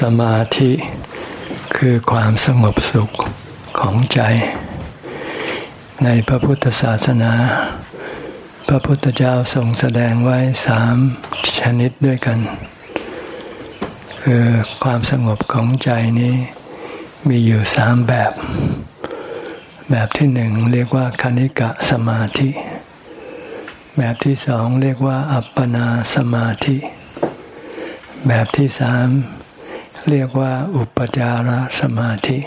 สมาธิคือความสงบสุขของใจ ในพระพุทธศาสนา พระพุทธเจ้าทรงแสดงไว้สามชนิดด้วยกัน คือความสงบของใจนี้มีอยู่สามแบบ แบบที่หนึ่งเรียกว่าคณิกะสมาธิ แบบที่สองเรียกว่าอัปปนาสมาธิ แบบที่สาม เรียกว่าอุปจารสมาธิ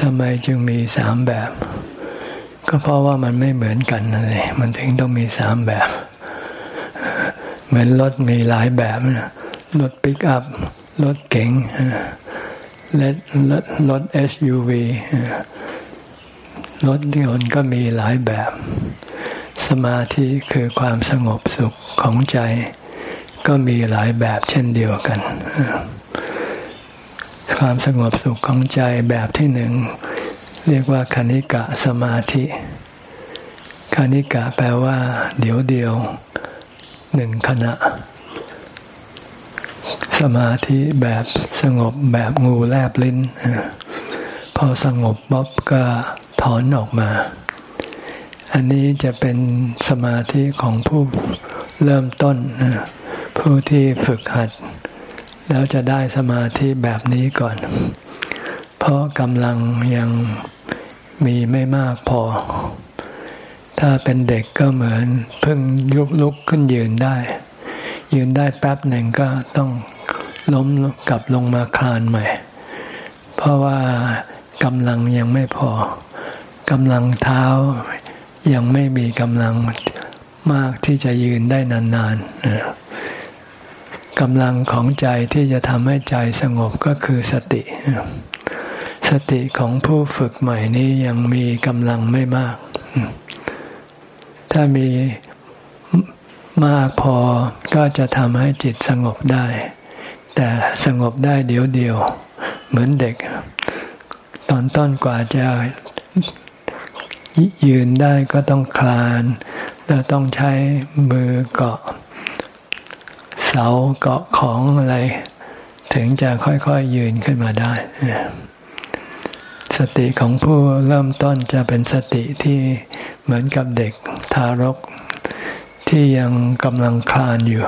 ทำไมจึงมีสามแบบ ก็เพราะว่ามันไม่เหมือนกันเลยมันถึงต้องมีสามแบบ เหมือนรถมีหลายแบบนะรถปิกอัพรถเก๋งและรถรถ SUV รถยนต์ก็มีหลายแบบ สมาธิคือความสงบสุขของใจ ก็มีหลายแบบเช่นเดียวกัน ความสงบสุขของใจแบบที่หนึ่ง เรียกว่าคณิกะสมาธิ คณิกะแปลว่า เดี๋ยวเดียวหนึ่งขณะ สมาธิแบบสงบแบบงูแลบลิ้น พอสงบบ๊อบก็ถอนออกมา อันนี้จะเป็นสมาธิของผู้เริ่มต้น ผู้ที่ฝึกหัด แล้วจะได้สมาธิแบบนี้ก่อน เพราะกำลังยังมีไม่มากพอ ถ้าเป็นเด็กก็เหมือนเพิ่งยุกลุกขึ้นยืนได้ ยืนได้แป๊บหนึ่งก็ต้องล้มกลับลงมาคลานใหม่ เพราะว่ากำลังยังไม่พอกำลังเท้ายังไม่มีกำลังมากที่จะยืนได้นานๆ กำลังของใจที่จะทำให้ใจสงบก็คือสติ สติของผู้ฝึกใหม่นี้ยังมีกำลังไม่มาก ถ้ามีมากพอก็จะทำให้จิตสงบได้ แต่สงบได้เดียวเดียว เหมือนเด็ก ตอนต้นกว่าจะยืนได้ก็ต้องคลาน แล้วต้องใช้มือเกาะ สาเกาะของอะไร ถึงจะค่อยๆยืนขึ้นมาได้ สติของผู้เริ่มต้นจะเป็นสติที่เหมือนกับเด็กทารก ที่ยังกำลังคลานอยู่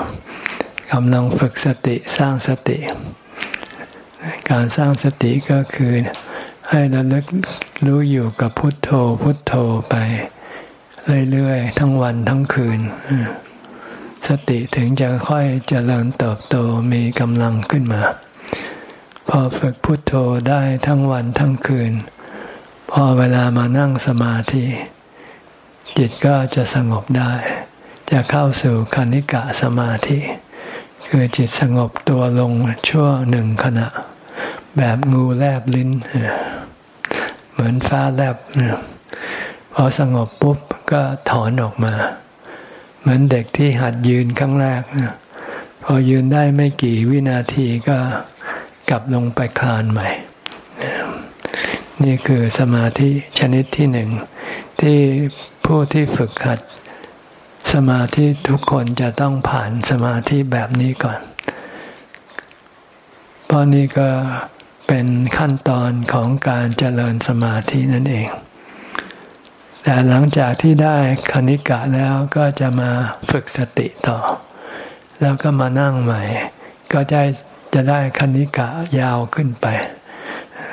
กำลังฝึกสติสร้างสติ การสร้างสติก็คือให้ระลึกรู้อยู่กับพุทโธพุทโธไป เรื่อยๆ ทั้งวันทั้งคืน สติถึงจะค่อยเจริญเติบโตมีกำลังขึ้นมา พอฝึกพุทโธได้ทั้งวันทั้งคืน พอเวลามานั่งสมาธิ จิตก็จะสงบได้ จะเข้าสู่คณิกะสมาธิ คือจิตสงบตัวลงชั่วหนึ่งขณะ แบบงูแลบลิ้น เหมือนฟ้าแลบพอสงบปุ๊บก็ถอนออกมา เหมือนเด็กที่หัดยืนครั้งแรกนะพอยืนได้ไม่กี่วินาทีก็กลับลงไปคลานใหม่ นี่คือสมาธิชนิดที่หนึ่ง ที่ผู้ที่ฝึกหัดสมาธิทุกคนจะต้องผ่านสมาธิแบบนี้ก่อน เพราะนี่ก็เป็นขั้นตอนของการเจริญสมาธินั่นเอง แต่หลังจากที่ได้คณิกะแล้วก็จะมาฝึกสติต่อ แล้วก็มานั่งใหม่ ก็จะจะได้คณิกะยาวขึ้นไป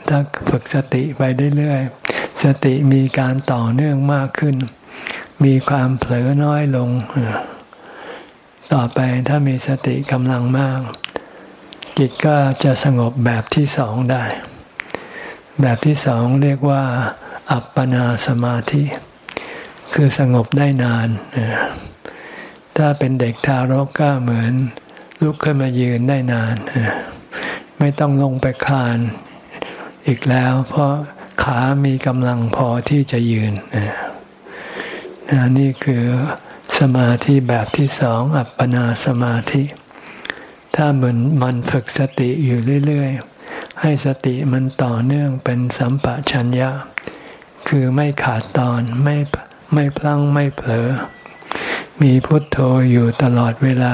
ถ้าฝึกสติไปเรื่อยๆสติมีการต่อเนื่องมากขึ้น มีความเผลอน้อยลง ต่อไปถ้ามีสติกำลังมาก จิตก็จะสงบแบบที่สองได้ แบบที่สองเรียกว่า อัปปนาสมาธิ คือสงบได้นาน ถ้าเป็นเด็กทารกก็เหมือน ลุกขึ้นมายืนได้นาน ไม่ต้องลงไปคลานอีกแล้ว เพราะขามีกำลังพอที่จะยืนนี่คือสมาธิแบบที่สองอัปปนาสมาธิ ถ้าเหมือนมันฝึกสติอยู่เรื่อย ๆ ให้สติมันต่อเนื่องเป็นสัมปชัญญะ คือไม่ขาดตอนไม่ไม่พลั้งไม่เผลอ มีพุทโธอยู่ตลอดเวลา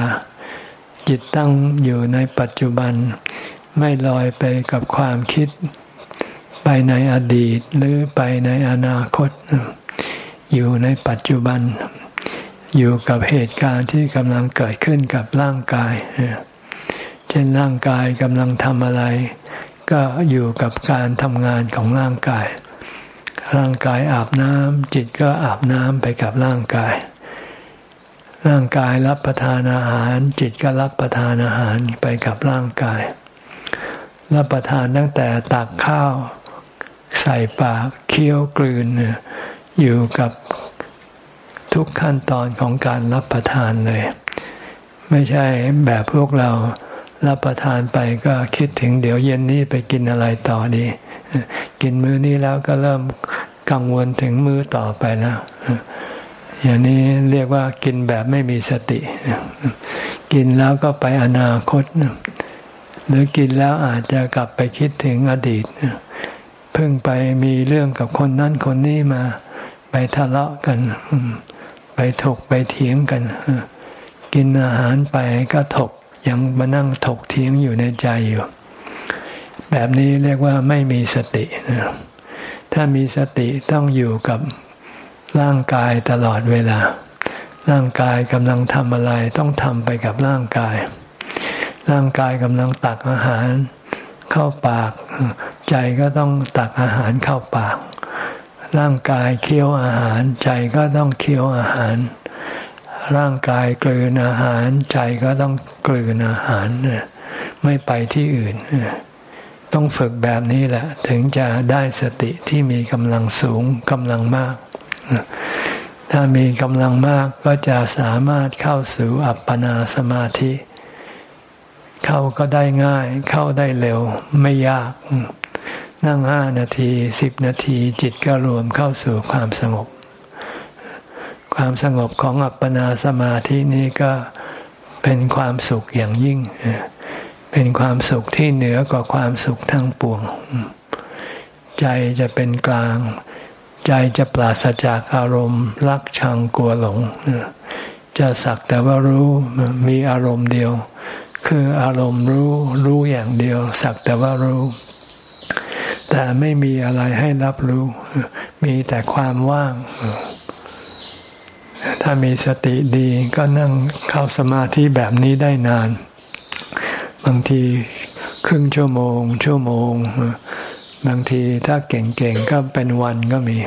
จิตตั้งอยู่ในปัจจุบัน ไม่ลอยไปกับความคิด ไปในอดีตหรือไปในอนาคต อยู่ในปัจจุบัน อยู่กับเหตุการณ์ที่กำลังเกิดขึ้นกับร่างกาย เช่นร่างกายกำลังทำอะไร ก็อยู่กับการทำงานของร่างกาย ร่างกายอาบน้ำจิตก็อาบน้ำไปกับร่างกาย ร่างกายรับประทานอาหาร จิตก็รับประทานอาหารไปกับร่างกาย รับประทานตั้งแต่ตักข้าว ใส่ปากเคี้ยวกลืน อยู่กับทุกขั้นตอนของการรับประทานเลย ไม่ใช่แบบพวกเรารับประทานไปก็คิดถึงเดี๋ยวเย็นนี้ไปกินอะไรต่อดี กินมื้อนี้แล้วก็เริ่มกังวลถึงมื้อต่อไปแล้วอย่างนี้เรียกว่ากินแบบไม่มีสติ กินแล้วก็ไปอนาคต หรือกินแล้วอาจจะกลับไปคิดถึงอดีตเพิ่งไปมีเรื่องกับคนนั้นคนนี้มา ไปทะเลาะกัน ไปถกไปเถียงกัน กินอาหารไปก็ถกยังมานั่งถกเถียงอยู่ในใจอยู่ แบบนี้เรียกว่าไม่มีสติถ้ามีสติต้องอยู่กับร่างกายตลอดเวลา ร่างกายกำลังทำอะไรต้องทำไปกับร่างกาย ร่างกายกำลังตักอาหารเข้าปาก ใจก็ต้องตักอาหารเข้าปาก ร่างกายเคี้ยวอาหาร ใจก็ต้องเคี้ยวอาหาร ร่างกายกลืนอาหาร ใจก็ต้องกลืนอาหาร ไม่ไปที่อื่น ต้องฝึกแบบนี้แหละ ถึงจะได้สติที่มีกำลังสูงกำลังมาก ถ้ามีกำลังมากก็จะสามารถเข้าสู่อัปปนาสมาธิ เข้าก็ได้ง่าย เข้าได้เร็วไม่ยาก นั่งห้านาทีสิบนาทีจิตก็รวมเข้าสู่ความสงบ ความสงบของอัปปนาสมาธินี้ก็เป็นความสุขอย่างยิ่งเเป็นความสุขที่เหนือกว่าความสุขทั้งปวง ใจจะเป็นกลาง ใจจะปราศจากอารมณ์ รักชังกลัวหลง จะสักแต่ว่ารู้มีอารมณ์เดียว คืออารมณ์รู้รู้อย่างเดียว สักแต่ว่ารู้ แต่ไม่มีอะไรให้รับรู้ มีแต่ความว่างถ้ามีสติดีก็นั่งเข้าสมาธิแบบนี้ได้นาน บางทีครึ่งชั่วโมง ชั่วโมง บางทีถ้าเก่งๆก็เป็นวันก็มี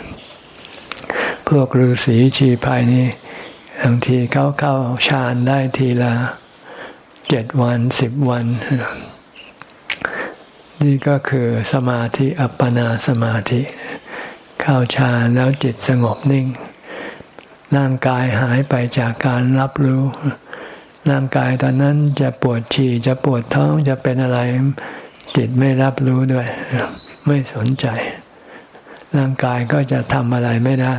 พวกฤาษีชีพายนี่บางทีเขาเข้าฌานได้ทีละเจ็ดวันสิบวัน นี่ก็คือสมาธิอัปปนาสมาธิ เข้าฌานแล้วจิตสงบนิ่ง ร่างกายหายไปจากการรับรู้ ร่างกายตอนนั้นจะปวดฉี่จะปวดท้องจะเป็นอะไร จิตไม่รับรู้ด้วย ไม่สนใจ ร่างกายก็จะทำอะไรไม่ได้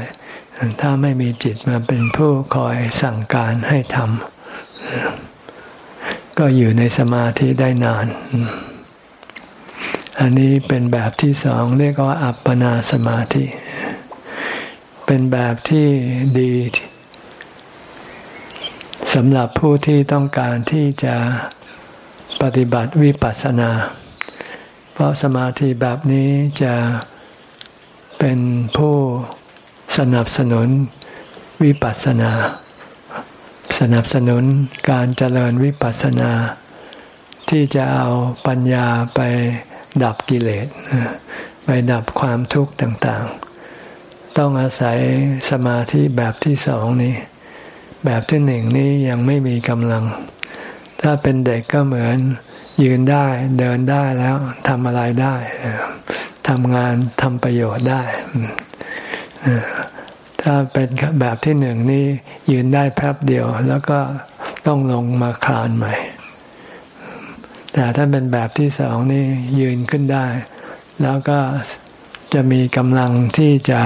ถ้าไม่มีจิตมาเป็นผู้คอยสั่งการให้ทำก็อยู่ในสมาธิได้นาน อันนี้เป็นแบบที่สองเรียกว่าอัปปนาสมาธิ เป็นแบบที่ดี สำหรับผู้ที่ต้องการที่จะปฏิบัติวิปัสสนา เพราะสมาธิแบบนี้จะเป็นผู้สนับสนุนวิปัสสนา สนับสนุนการเจริญวิปัสสนา ที่จะเอาปัญญาไปดับกิเลสไปดับความทุกข์ต่างๆ ต้องอาศัยสมาธิแบบที่สองนี้ แบบที่หนึ่งนี้ยังไม่มีกำลัง ถ้าเป็นเด็กก็เหมือนยืนได้เดินได้แล้วทำอะไรได้ทำงานทำประโยชน์ได้ ถ้าเป็นแบบที่หนึ่งนี่ยืนได้แป๊บเดียว แล้วก็ต้องลงมาคลานใหม่ แต่ถ้าเป็นแบบที่สองนี่ยืนขึ้นได้ แล้วก็จะมีกำลังที่จะ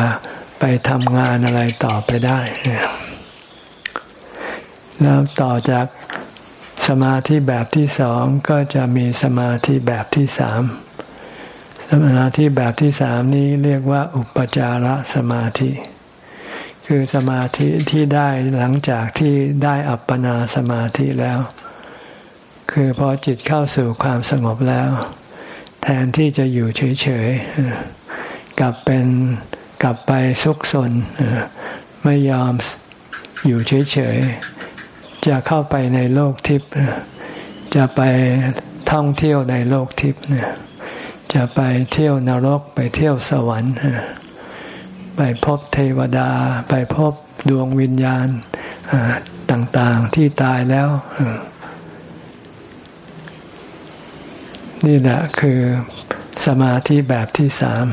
ไปทำงานอะไรต่อไปได้ แล้วต่อจากสมาธิแบบที่สองก็จะมีสมาธิแบบที่สามสมาธิแบบที่สามนี้เรียกว่าอุปจารสมาธิ คือสมาธิที่ได้หลังจากที่ได้อัปปนาสมาธิแล้ว คือพอจิตเข้าสู่ความสงบแล้ว แทนที่จะอยู่เฉยๆกลับเป็นกลับไปซุกซนไม่ยอมอยู่เฉยๆ จะเข้าไปในโลกทิพย์จะไปท่องเที่ยวในโลกทิพย์จะไปเที่ยวนรกไปเที่ยวสวรรค์ ไปพบเทวดา ไปพบดวงวิญญาณต่างๆที่ตายแล้ว นี่แหละคือสมาธิแบบที่สาม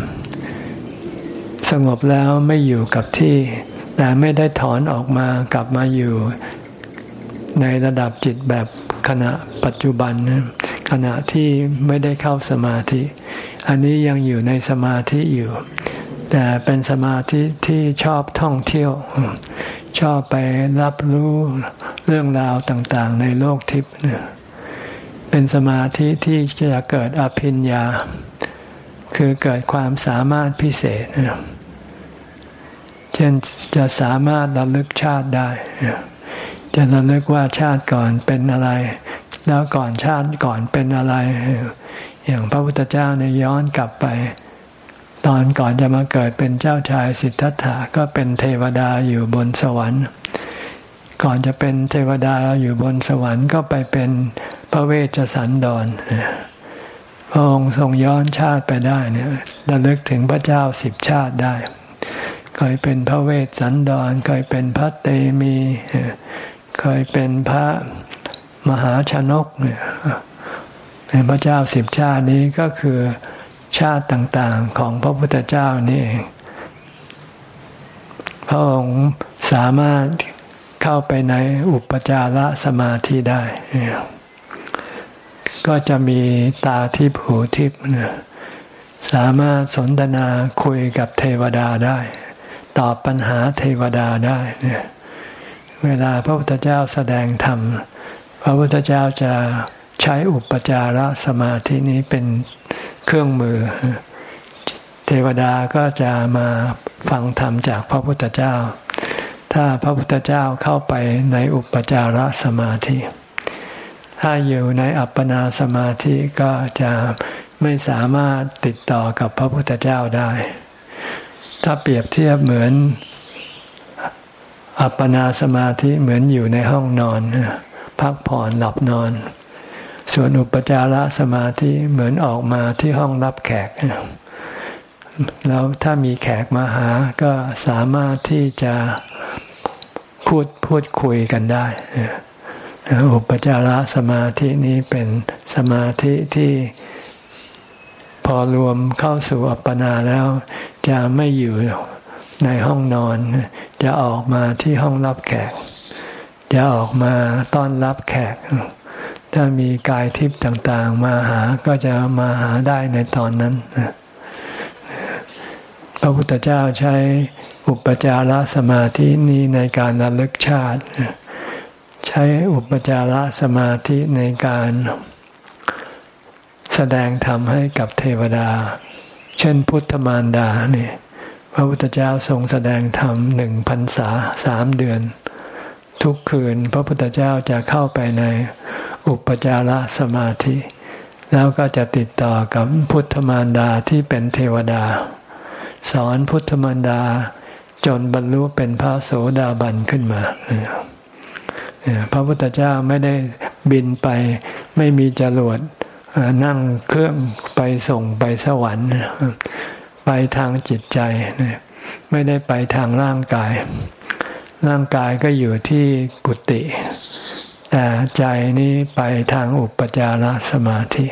สงบแล้วไม่อยู่กับที่ แต่ไม่ได้ถอนออกมากลับมาอยู่ ในระดับจิตแบบขณะปัจจุบัน ขณะที่ไม่ได้เข้าสมาธิ อันนี้ยังอยู่ในสมาธิอยู่ แต่เป็นสมาธิที่ชอบท่องเที่ยว ชอบไปรับรู้เรื่องราวต่างๆ ในโลกทิพย์เป็นสมาธิที่จะเกิดอภิญญา คือเกิดความสามารถพิเศษ เช่นจะสามารถระลึกชาติได้ จะระลึกว่าชาติก่อนเป็นอะไร แล้วก่อนชาติก่อนเป็นอะไร อย่างพระพุทธเจ้าเนี่ยย้อนกลับไป ตอนก่อนจะมาเกิดเป็นเจ้าชายสิทธัตถะก็เป็นเทวดาอยู่บนสวรรค์ ก่อนจะเป็นเทวดาอยู่บนสวรรค์ก็ไปเป็นพระเวชสันดรพระองค์ทรงย้อนชาติไปได้เนี่ยระลึกถึงพระเจ้าสิบชาติได้เคยเป็นพระเวชสันดรเคยเป็นพระเตมี เคยเป็นพระมหาชนกเนี่ยเป็นพระเจ้าสิบชาตินี้ก็คือชาติต่างๆของพระพุทธเจ้านี่เอง พระองค์สามารถเข้าไปในอุปจารสมาธิได้ ก็จะมีตาทิพหูทิพสามารถสนทนาคุยกับเทวดาได้ ตอบปัญหาเทวดาได้เนี่ย เวลาพระพุทธเจ้าแสดงธรรม พระพุทธเจ้าจะใช้อุปจารสมาธินี้เป็นเครื่องมือ เทวดาก็จะมาฟังธรรมจากพระพุทธเจ้า ถ้าพระพุทธเจ้าเข้าไปในอุปจารสมาธิ ถ้าอยู่ในอัปปนาสมาธิก็จะไม่สามารถติดต่อกับพระพุทธเจ้าได้ ถ้าเปรียบเทียบเหมือน อัปปนาสมาธิเหมือนอยู่ในห้องนอน พักผ่อนหลับนอน ส่วนอุปจารสมาธิเหมือนออกมาที่ห้องรับแขก แล้วถ้ามีแขกมาหาก็สามารถที่จะพูดพูดคุยกันได้ อุปจารสมาธินี้เป็นสมาธิที่พอรวมเข้าสู่อัปปนาแล้วจะไม่อยู่ ในห้องนอน จะออกมาที่ห้องรับแขก จะออกมาต้อนรับแขก ถ้ามีกายทิพย์ต่างๆ มาหาก็จะมาหาได้ในตอนนั้น พระพุทธเจ้าใช้อุปจารสมาธินี้ในการระลึกชาติ ใช้อุปจารสมาธิในการแสดงธรรมให้กับเทวดา เช่นพุทธมารดาเนี่ย ระพุทธเจ้าทรงแสดงธรรมหนึ่งพรรษาสามเดือน ทุกคืนพระพุทธเจ้าจะเข้าไปในอุปจารสมาธิ แล้วก็จะติดต่อกับพุทธมารดาที่เป็นเทวดา สอนพุทธมารดาจนบรรลุเป็นพระโสดาบันขึ้นมา พระพุทธเจ้าไม่ได้บินไปไม่มีจรวดนั่งเครื่องไปส่งไปสวรรค์ ไปทางจิตใจ ไม่ได้ไปทางร่างกาย ร่างกายก็อยู่ที่กุฏิแต่ใจนี้ไปทางอุปจารสมาธิ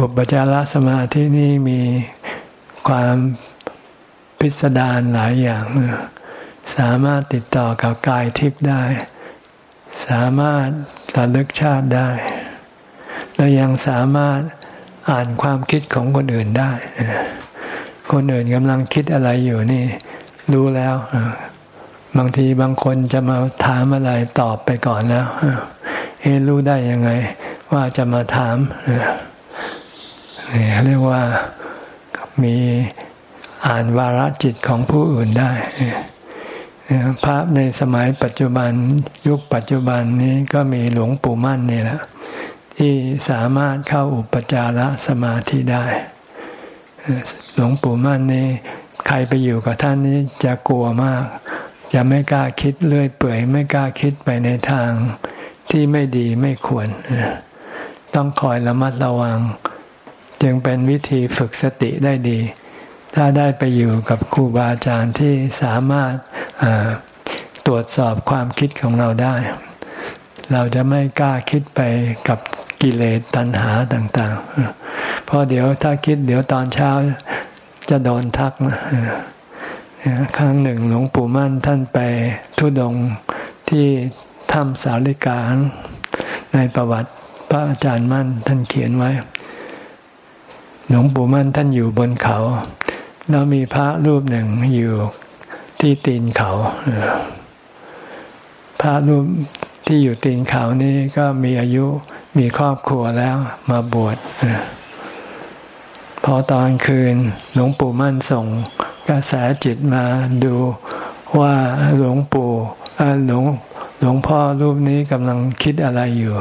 อุปจารสมาธินี้มีความพิสดารหลายอย่าง สามารถติดต่อกับกายทิพย์ได้ สามารถระลึกชาติได้ และยังสามารถ อ่านความคิดของคนอื่นได้ คนอื่นกำลังคิดอะไรอยู่นี่ รู้แล้ว บางทีบางคนจะมาถามอะไรตอบไปก่อนแล้วเฮ้รู้ได้ยังไง ว่าจะมาถามนี่เรียกว่ามีอ่านวาระจิตของผู้อื่นได้พระในสมัยปัจจุบันยุคปัจจุบันนี้ก็มีหลวงปู่มั่นนี่แหละ ที่สามารถเข้าอุปจารสมาธิได้ หลวงปู่มั่นนี่ใครไปอยู่กับท่านนี้จะกลัวมากจะไม่กล้าคิดเลื่อยเปื่อยไม่กล้าคิดไปในทางที่ไม่ดีไม่ควร ต้องคอยระมัดระวัง จึงเป็นวิธีฝึกสติได้ดี ถ้าได้ไปอยู่กับครูบาอาจารย์ที่สามารถตรวจสอบความคิดของเราได้ เราจะไม่กล้าคิดไปกับ กิเลสตัณหาต่างๆเพราะเดี๋ยวถ้าคิดเดี๋ยวตอนเช้าจะโดนทักนะครั้งหนึ่งหลวงปู่มั่นท่านไปทุดงที่ถ้ำสาลิกาในประวัติพระอาจารย์มั่นท่านเขียนไว้ หลวงปู่มั่นท่านอยู่บนเขา แล้วมีพระรูปหนึ่งอยู่ที่ตีนเขาพระรูป ที่อยู่ตีนเขานี้ก็มีอายุมีครอบครัวแล้วมาบวชพอตอนคืนหลวงปู่มั่นส่งกระแสจิตมาดูว่าหลวงปู่หลวงหลวงพ่อรูปนี้กำลังคิดอะไรอยู่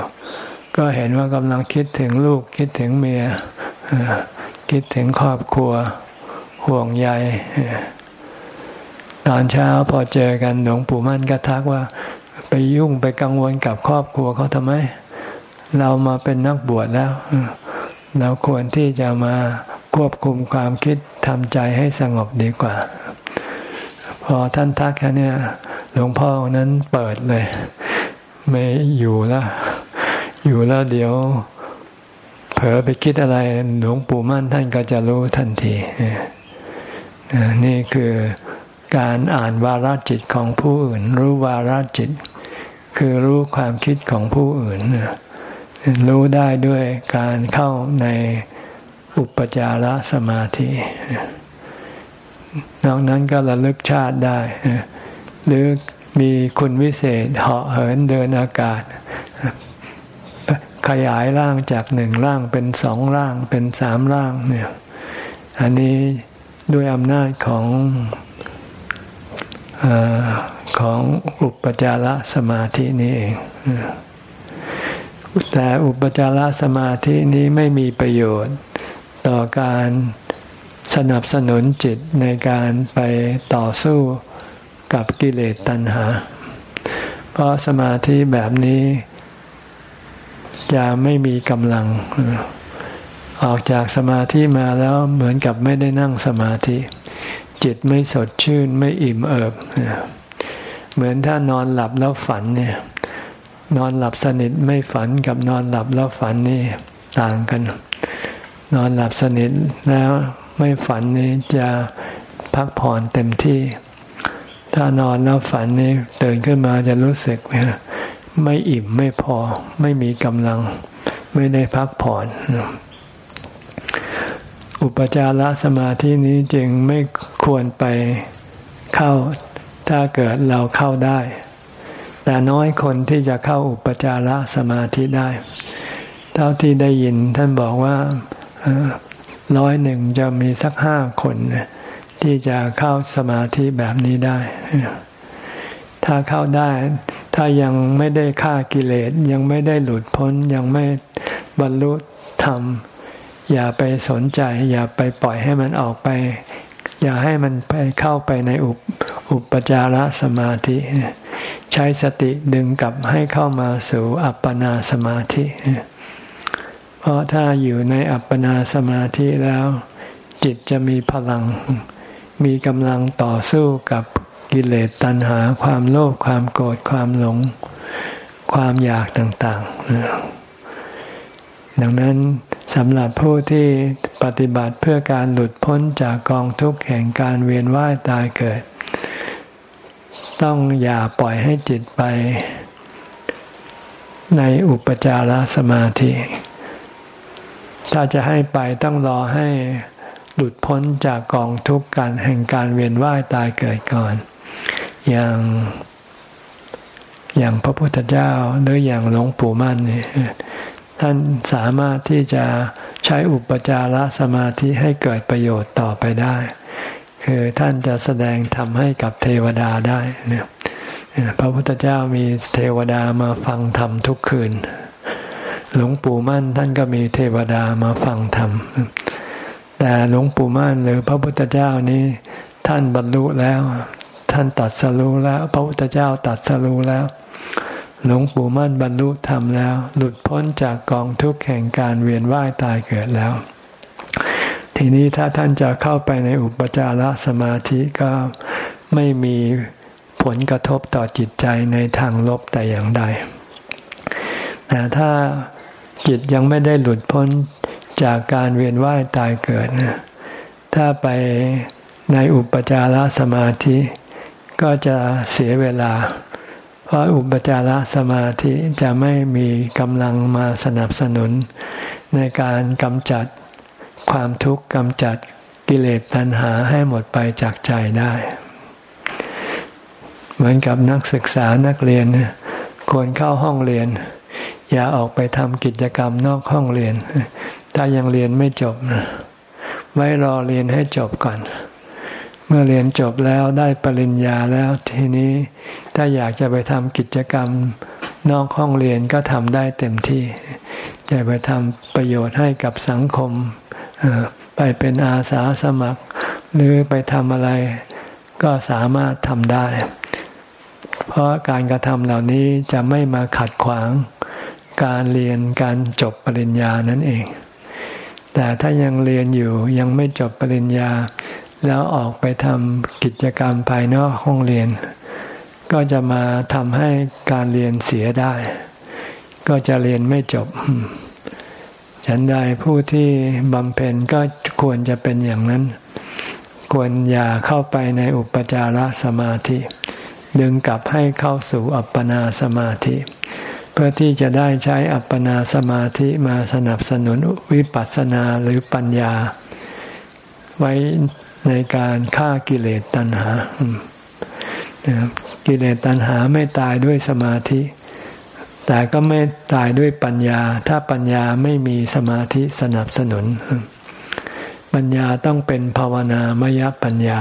ก็เห็นว่ากำลังคิดถึงลูกคิดถึงเมียคิดถึงครอบครัวห่วงใยตอนเช้าพอเจอกันหลวงปู่มั่นก็ทักว่า ไปยุ่งไปกังวลกับครอบครัวเขาทำไม เรามาเป็นนักบวชแล้ว เราควรที่จะมาควบคุมความคิดทำใจให้สงบดีกว่า พอท่านทักแค่นี้หลวงพ่อนั้นเปิดเลย ไม่อยู่แล้ว อยู่แล้วเดี๋ยว เผลอไปคิดอะไรหลวงปู่มั่นท่านก็จะรู้ทันทีนี่คือการอ่านวาระจิตของผู้อื่น รู้วาระจิต คือรู้ความคิดของผู้อื่น รู้ได้ด้วยการเข้าในอุปจารสมาธิ นอกนั้นก็ระลึกชาติได้ หรือมีคุณวิเศษเหาะเหินเดินอากาศ ขยายร่างจากหนึ่งร่างเป็นสองร่างเป็นสามร่างเนี่ยอันนี้ด้วยอำนาจของอ ของอุปจารสมาธินี้เอง แต่อุปจารสมาธินี้ไม่มีประโยชน์ต่อการสนับสนุนจิตในการไปต่อสู้กับกิเลสตัณหา เพราะสมาธิแบบนี้ จะไม่มีกำลัง ออกจากสมาธิมาแล้วเหมือนกับไม่ได้นั่งสมาธิ จิตไม่สดชื่นไม่อิ่มเอิบ เหมือนถ้านอนหลับแล้วฝันเนี่ย นอนหลับสนิทไม่ฝันกับนอนหลับแล้วฝันนี่ต่างกัน นอนหลับสนิทแล้วไม่ฝันนี่จะพักผ่อนเต็มที่ ถ้านอนแล้วฝันนี่ตื่นขึ้นมาจะรู้สึกไม่อิ่มไม่พอ ไม่มีกำลัง ไม่ได้พักผ่อนอุปจารสมาธินี้จึงไม่ควรไปเข้า ถ้าเกิดเราเข้าได้ แต่น้อยคนที่จะเข้าอุปจารสมาธิได้ เท่าที่ได้ยินท่านบอกว่าร้อยหนึ่งจะมีสักห้าคน ที่จะเข้าสมาธิแบบนี้ได้ ถ้าเข้าได้ ถ้ายังไม่ได้ฆ่ากิเลสยังไม่ได้หลุดพ้นยังไม่บรรลุธรรม อย่าไปสนใจ อย่าไปปล่อยให้มันออกไป อย่าให้มันไปเข้าไปในอุป อุปจารสมาธิ ใช้สติดึงกลับให้เข้ามาสู่อัปปนาสมาธิ เพราะถ้าอยู่ในอัปปนาสมาธิแล้ว จิตจะมีพลัง มีกำลังต่อสู้กับกิเลสตัณหาความโลภความโกรธความหลง ความอยากต่างๆ ดังนั้นสำหรับผู้ที่ปฏิบัติเพื่อการหลุดพ้นจากกองทุกข์แห่งการเวียนว่ายตายเกิด ต้องอย่าปล่อยให้จิตไป ในอุปจารสมาธิ ถ้าจะให้ไปต้องรอให้หลุดพ้นจากกองทุกข์การแห่งการเวียนว่ายตายเกิดก่อน อย่างอย่างพระพุทธเจ้าหรืออย่างหลวงปู่มั่นนี่ท่านสามารถที่จะใช้อุปจารสมาธิให้เกิดประโยชน์ต่อไปได้ คือท่านจะแสดงธรรมให้กับเทวดาได้เนี่ยพระพุทธเจ้ามีเทวดามาฟังธรรมทุกคืน หลวงปู่มั่นท่านก็มีเทวดามาฟังธรรม แต่หลวงปู่มั่นหรือพระพุทธเจ้านี้ท่านบรรลุแล้ว ท่านตัดสรู้แล้ว พระพุทธเจ้าตัดสรู้แล้ว หลวงปู่มั่นบรรลุธรรมแล้ว หลุดพ้นจากกองทุกข์แห่งการเวียนว่ายตายเกิดแล้ว ทีนี้ถ้าท่านจะเข้าไปในอุปจารสมาธิก็ไม่มีผลกระทบต่อจิตใจในทางลบแต่อย่างใดแต่ถ้าจิตยังไม่ได้หลุดพ้นจากการเวียนว่ายตายเกิด ถ้าไปในอุปจารสมาธิ ก็จะเสียเวลา เพราะอุปจารสมาธิจะไม่มีกำลังมาสนับสนุน ในการกำจัด ความทุกข์กำจัดกิเลสตัณหาให้หมดไปจากใจได้ เหมือนกับนักศึกษานักเรียนควรเข้าห้องเรียน อย่าออกไปทำกิจกรรมนอกห้องเรียน ถ้ายังเรียนไม่จบไว้รอเรียนให้จบก่อน เมื่อเรียนจบแล้วได้ปริญญาแล้วทีนี้ถ้าอยากจะไปทำกิจกรรมนอกห้องเรียนก็ทำได้เต็มที่ จะไปทำประโยชน์ให้กับสังคม ไปเป็นอาสาสมัคร หรือไปทำอะไรก็สามารถทำได้ เพราะการกระทำเหล่านี้จะไม่มาขัดขวาง การเรียนการจบปริญญานั่นเอง แต่ถ้ายังเรียนอยู่ยังไม่จบปริญญา แล้วออกไปทำกิจกรรมภายนอกห้องเรียน ก็จะมาทำให้การเรียนเสียได้ ก็จะเรียนไม่จบ ฉันใดผู้ที่บำเพ็ญก็ควรจะเป็นอย่างนั้น ควรอย่าเข้าไปในอุปจารสมาธิ ดึงกลับให้เข้าสู่อัปปนาสมาธิ เพื่อที่จะได้ใช้อัปปนาสมาธิมาสนับสนุนวิปัสสนาหรือปัญญา ไว้ในการฆ่ากิเลสตัณหา กิเลสตัณหาไม่ตายด้วยสมาธิ แต่ก็ไม่ตายด้วยปัญญา ถ้าปัญญาไม่มีสมาธิสนับสนุน ปัญญาต้องเป็นภาวนามยปัญญา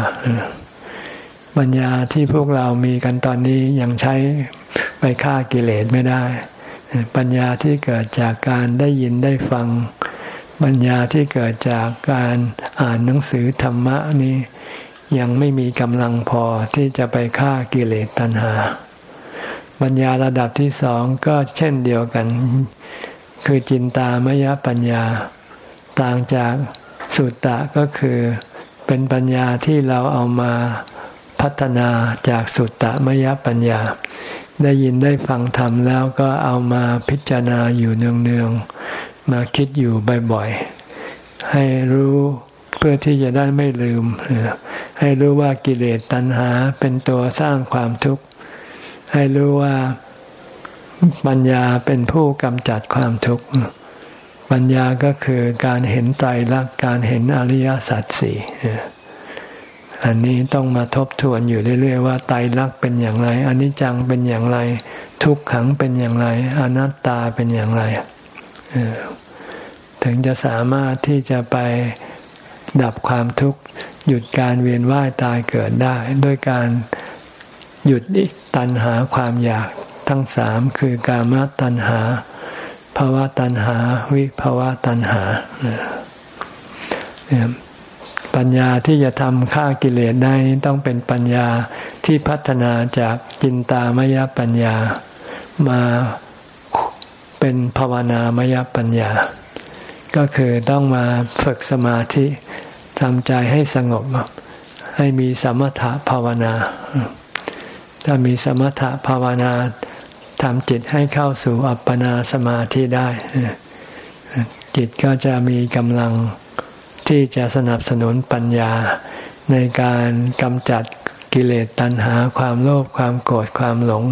ปัญญาที่พวกเรามีกันตอนนี้ยังใช้ไปฆ่ากิเลสไม่ได้ ปัญญาที่เกิดจากการได้ยินได้ฟัง ปัญญาที่เกิดจากการอ่านหนังสือธรรมะนี้ยังไม่มีกำลังพอที่จะไปฆ่ากิเลสตัณหา ปัญญาระดับที่สองก็เช่นเดียวกัน คือจินตามยปัญญา ต่างจากสุตตะก็คือเป็นปัญญาที่เราเอามาพัฒนาจากสุตตะมยปัญญา ได้ยินได้ฟังธรรมแล้วก็เอามาพิจารณาอยู่เนืองๆมาคิดอยู่บ่อยๆให้รู้เพื่อที่จะได้ไม่ลืม ให้รู้ว่ากิเลสตัณหาเป็นตัวสร้างความทุกข์ ให้รู้ว่าปัญญาเป็นผู้กำจัดความทุกข์ ปัญญาก็คือการเห็นไตรลักษณ์การเห็นอริยสัจสี่อันนี้ต้องมาทบทวนอยู่เรื่อยๆว่าไตรลักษณ์เป็นอย่างไรอนิจจังเป็นอย่างไร ทุกขังเป็นอย่างไร อนัตตาเป็นอย่างไร ถึงจะสามารถที่จะไปดับความทุกข์ หยุดการเวียนว่ายตายเกิดได้ ด้วยการ หยุดตัณหาความอยากทั้งสามคือกามตัณหาภาวะตัณหา วิภาวะตัณหา ปัญญาที่จะทำฆ่ากิเลสได้ต้องเป็นปัญญาที่พัฒนาจากจินตามยปัญญา มาเป็นภาวนามยปัญญา ก็คือต้องมาฝึกสมาธิทำใจให้สงบ ให้มีสมถะภาวนา ถ้ามีสมถะภาวนาทำจิตให้เข้าสู่อัปปนาสมาธิได้ จิตก็จะมีกำลังที่จะสนับสนุนปัญญาในการกำจัดกิเลสตัณหา ความโลภความโกรธความหลง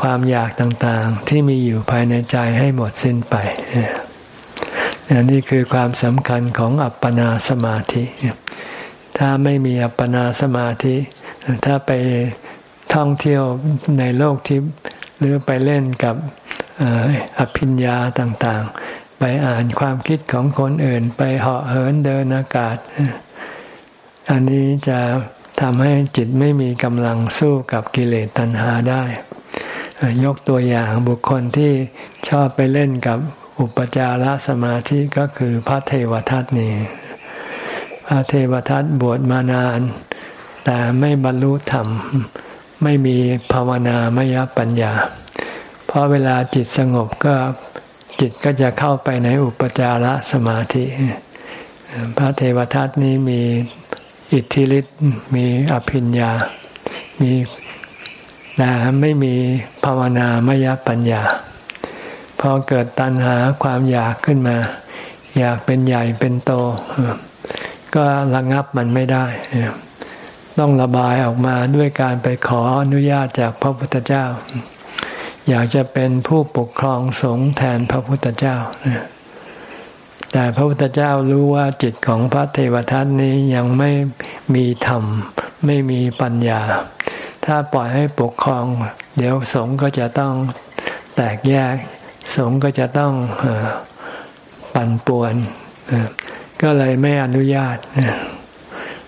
ความอยากต่างๆ ที่มีอยู่ภายในใจให้หมดสิ้นไปนี่คือความสำคัญของอัปปนาสมาธิ ถ้าไม่มีอัปปนาสมาธิ ถ้าไป ท่องเที่ยวในโลกทิพย์หรือไปเล่นกับอภิญญาต่างๆ ไปอ่านความคิดของคนอื่น ไปเหาะเหินเดินอากาศ อันนี้จะทำให้จิตไม่มีกำลังสู้กับกิเลสตัณหาได้ ยกตัวอย่างบุคคลที่ชอบไปเล่นกับอุปจารสมาธิก็คือพระเทวทัตนี่พระเทวทัตบวชมานาน แต่ไม่บรรลุธรรม ไม่มีภาวนามยปัญญา เพราะเวลาจิตสงบก็จิตก็จะเข้าไปในอุปจารสมาธิ พระเทวทัตนี้มีอิทธิฤทธิ์มีอภิญญา มีแต่ไม่มีภาวนามยปัญญา พอเกิดตัณหาความอยากขึ้นมา อยากเป็นใหญ่เป็นโต ก็ระงับมันไม่ได้ ต้องระบายออกมาด้วยการไปขออนุญาตจากพระพุทธเจ้า อยากจะเป็นผู้ปกครองสงฆ์แทนพระพุทธเจ้า แต่พระพุทธเจ้ารู้ว่าจิตของพระเทวทัตนี้ยังไม่มีธรรม ไม่มีปัญญา ถ้าปล่อยให้ปกครอง เดี๋ยวสงฆ์ก็จะต้องแตกแยก สงฆ์ก็จะต้องปั่นป่วน ก็เลยไม่อนุญาต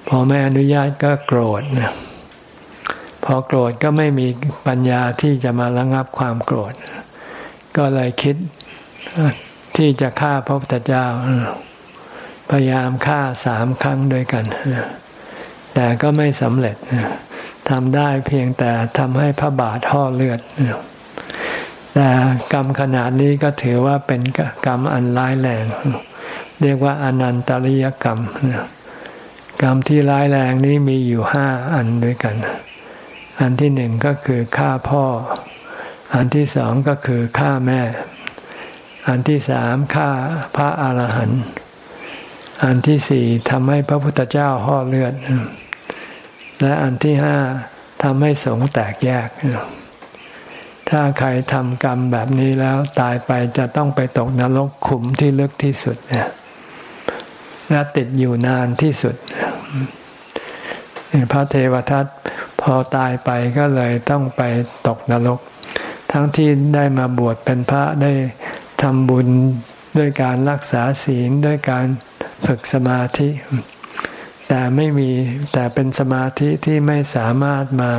พอไม่อนุญาตก็โกรธนะพอโกรธก็ไม่มีปัญญาที่จะมาระงับความโกรธ ก็เลยคิดที่จะฆ่าพระพุทธเจ้า พยายามฆ่าสามครั้งด้วยกัน แต่ก็ไม่สำเร็จทำได้เพียงแต่ทำให้พระบาทห่อเลือดแต่กรรมขนาดนี้ก็ถือว่าเป็นกรรมอันร้ายแรง เรียกว่าอนันตริยกรรม กรรมที่ร้ายแรงนี้มีอยู่ห้าอันด้วยกัน อันที่หนึ่งก็คือฆ่าพ่อ อันที่สองก็คือฆ่าแม่ อันที่สามฆ่าพระอาหารหันต์ อันที่สี่ทำให้พระพุทธเจ้าห่อเลือด และอันที่ห้าทำให้สงแตกแยก ถ้าใครทำกรรมแบบนี้แล้วตายไปจะต้องไปตกนรกขุมที่ลึกที่สุดและติดอยู่นานที่สุด พระเทวทัตพอตายไปก็เลยต้องไปตกนรก ทั้งที่ได้มาบวชเป็นพระได้ทำบุญด้วยการรักษาศีลด้วยการฝึกสมาธิ แต่ไม่มีแต่เป็นสมาธิที่ไม่สามารถมา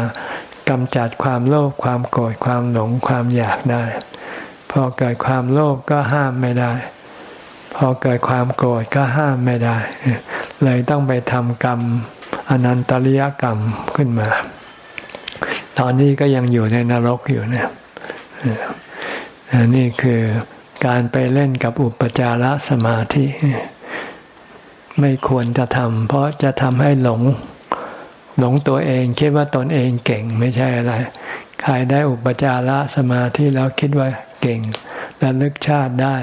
กำจัดความโลภความโกรธความหลงความอยากได้ พอเกิดความโลภก็ห้ามไม่ได้ พอเกิดความโกรธก็ห้ามไม่ได้ เลยต้องไปทำกรรมอนันตริยกรรมขึ้นมา ตอนนี้ก็ยังอยู่ในนรกอยู่เนี่ยนี่คือการไปเล่นกับอุปจารสมาธิ ไม่ควรจะทำเพราะจะทำให้หลง หลงตัวเองคิดว่าตนเองเก่งไม่ใช่อะไร ใครได้อุปจารสมาธิแล้วคิดว่าเก่งและลึกชาติได้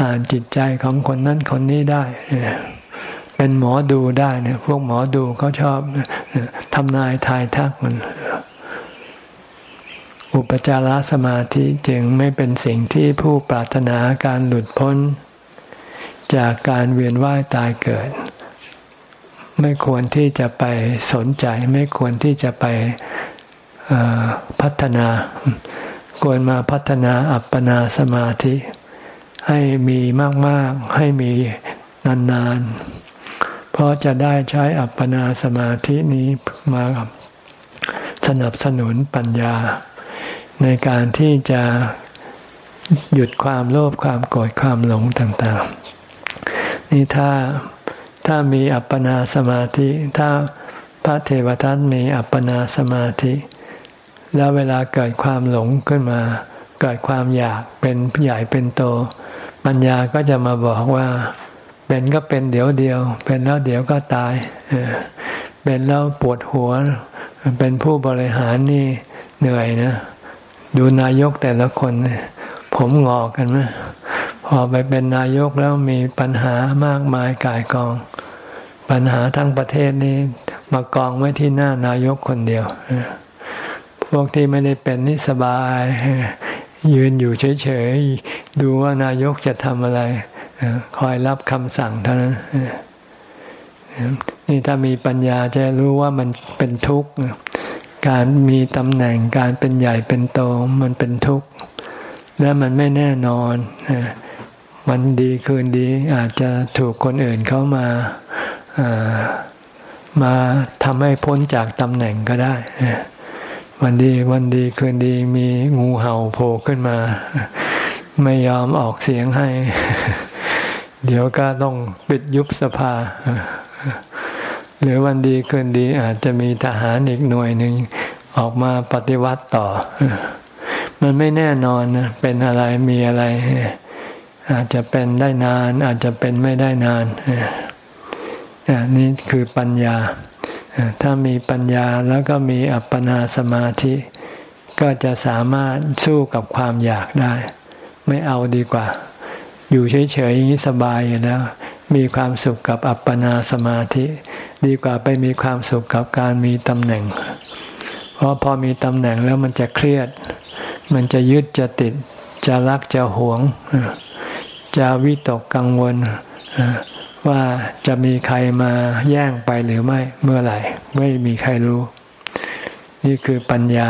อ่านจิตใจของคนนั้นคนนี้ได้เป็นหมอดูได้เนี่ย พวกหมอดูเขาชอบทำนายทายทักมัน อุปจารสมาธิจึงไม่เป็นสิ่งที่ผู้ปรารถนาการหลุดพ้น จากการเวียนว่ายตายเกิด ไม่ควรที่จะไปสนใจ ไม่ควรที่จะไปพัฒนา ควรมาพัฒนาอัปปนาสมาธิ ให้มีมากๆ ให้มีนานๆ เพราะจะได้ใช้อัปปนาสมาธินี้มาสนับสนุนปัญญา ในการที่จะหยุดความโลภความโกรธความหลงต่างๆ นี่ถ้าถ้ามีอัปปนาสมาธิ ถ้าพระเทวทัตมีอัปปนาสมาธิ แล้วเวลาเกิดความหลงขึ้นมา เกิดความอยากเป็นใหญ่เป็นโต ปัญญาก็จะมาบอกว่า เป็นก็เป็นเดี๋ยวเดียว เป็นแล้วเดี๋ยวก็ตายเป็นแล้วปวดหัว เป็นผู้บริหารนี่เหนื่อยนะดูนายกแต่ละคนผมงอกกันไหมพอไปเป็นนายกแล้วมีปัญหามากมายกายกอง ปัญหาทั้งประเทศนี้มากองไว้ที่หน้านายกคนเดียวพวกที่ไม่ได้เป็นนี่สบาย ยืนอยู่เฉยๆ ดูว่านายกจะทำอะไร คอยรับคำสั่งเท่านั้น นี่ถ้ามีปัญญาจะรู้ว่ามันเป็นทุกข์ การมีตำแหน่งการเป็นใหญ่เป็นโตมันเป็นทุกข์ และมันไม่แน่นอน มันดีคืนดีอาจจะถูกคนอื่นเขามามาทำให้พ้นจากตำแหน่งก็ได้ วันดีวันดีคืนดีมีงูเห่าโผล่ขึ้นมา ไม่ยอมออกเสียงให้ เดี๋ยวก็ต้องปิดยุบสภา หรือวันดีคืนดีอาจจะมีทหารอีกหน่วยหนึ่งออกมาปฏิวัติต่อ มันไม่แน่นอนนะเป็นอะไรมีอะไร อาจจะเป็นได้นาน อาจจะเป็นไม่ได้นานนี่คือปัญญา ถ้ามีปัญญาแล้วก็มีอัปปนาสมาธิ ก็จะสามารถสู้กับความอยากได้ ไม่เอาดีกว่า อยู่เฉยๆอย่างนี้สบายอยู่แล้ว มีความสุขกับอัปปนาสมาธิ ดีกว่าไปมีความสุขกับการมีตำแหน่ง เพราะพอมีตำแหน่งแล้วมันจะเครียด มันจะยึดจะติด จะรักจะหวง จะวิตกกังวล ว่าจะมีใครมาแย่งไปหรือไม่เมื่อไหร่ ไม่มีใครรู้ นี่คือปัญญา